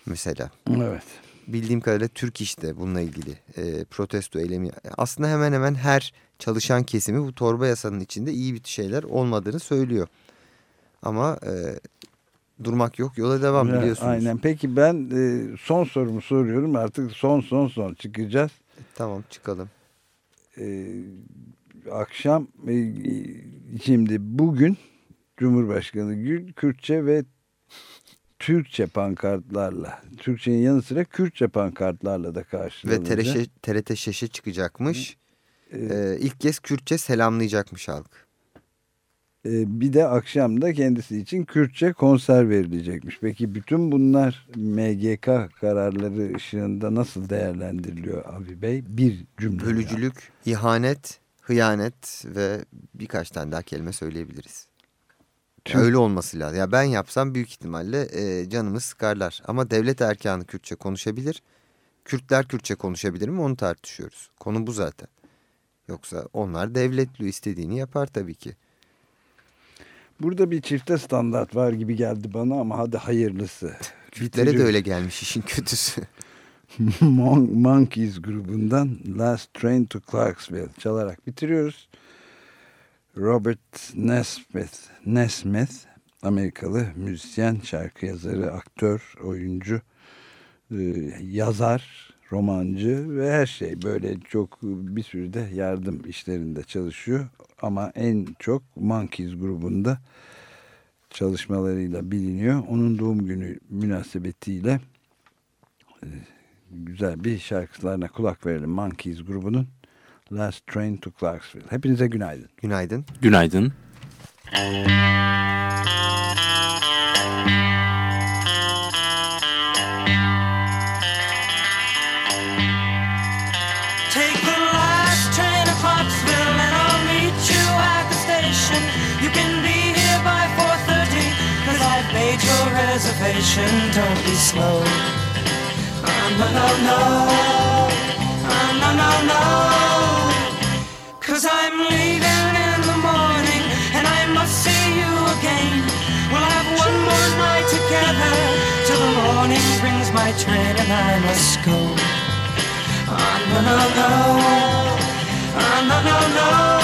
Mesela. Evet. bildiğim kadarıyla Türk işte bununla ilgili e, protesto eylemi. Aslında hemen hemen her çalışan kesimi bu torba yasanın içinde iyi bir şeyler olmadığını söylüyor. Ama e, durmak yok yola devam Evet, biliyorsunuz. Aynen. Peki ben e, son sorumu soruyorum. Artık son son son çıkacağız. Tamam çıkalım. e, akşam e, şimdi bugün Cumhurbaşkanı Gül Kürtçe ve Türkçe pankartlarla Türkçenin yanı sıra Kürtçe pankartlarla da Ve karşılanacak. TRT, TRT Şeş'e çıkacakmış. E, E, ilk kez Kürtçe selamlayacakmış halk. E, bir de akşam da kendisi için Kürtçe konser verilecekmiş. Peki bütün bunlar MGK kararları ışığında nasıl değerlendiriliyor Avi Bey? Bir cümle. Bölücülük, ihanet, hıyanet ve birkaç tane daha kelime söyleyebiliriz. Türk- Öyle olması lazım. Ya ben yapsam büyük ihtimalle e, canımı sıkarlar. Ama devlet erkanı Kürtçe konuşabilir. Kürtler Kürtçe konuşabilir mi onu tartışıyoruz. Konu bu zaten. Yoksa onlar devletli istediğini yapar tabii ki. Burada bir çifte standart var gibi geldi bana ama hadi hayırlısı. Kürtlere de öyle gelmiş işin kötüsü. Mon Monkeys grubundan Last Train to Clarksville çalarak bitiriyoruz. Robert Nesmith, Nesmith Amerikalı müzisyen, şarkı yazarı, aktör, oyuncu, e, yazar romancı ve her şey böyle çok bir sürü de yardım işlerinde çalışıyor. Ama en çok Monkeys grubunda çalışmalarıyla biliniyor. Onun doğum günü münasebetiyle e, güzel bir şarkılarına kulak verelim. Monkeys grubunun Last Train to Clarksville. Hepinize günaydın. Günaydın. Günaydın. Take reservation. Don't be slow. Oh, no, no, no. Oh, no, no, no. Cause I'm leaving in the morning and I must see you again. We'll have one more night together till the morning brings my train and I must go. Oh, no, no, no. Oh, no, no, no.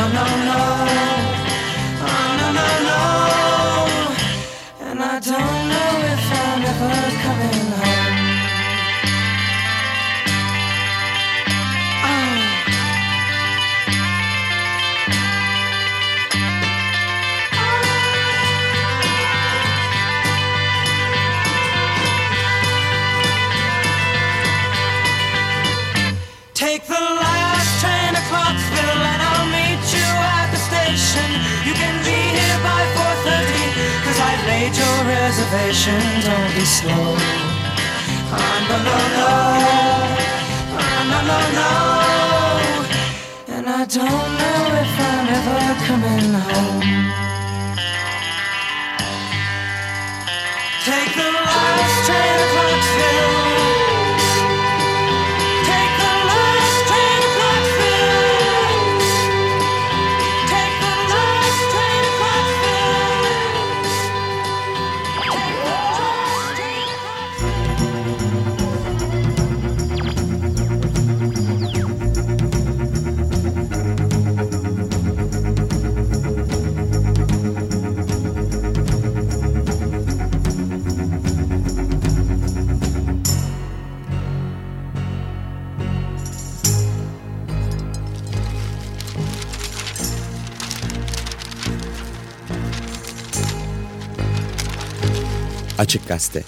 No, no, no. Oh, no, no, no. And I don't know if I'm ever coming home. Made your reservation. Don't be slow. Oh, no, no, no. Oh, no, no, no. And I don't know if I'm ever coming home. Açık Gazete.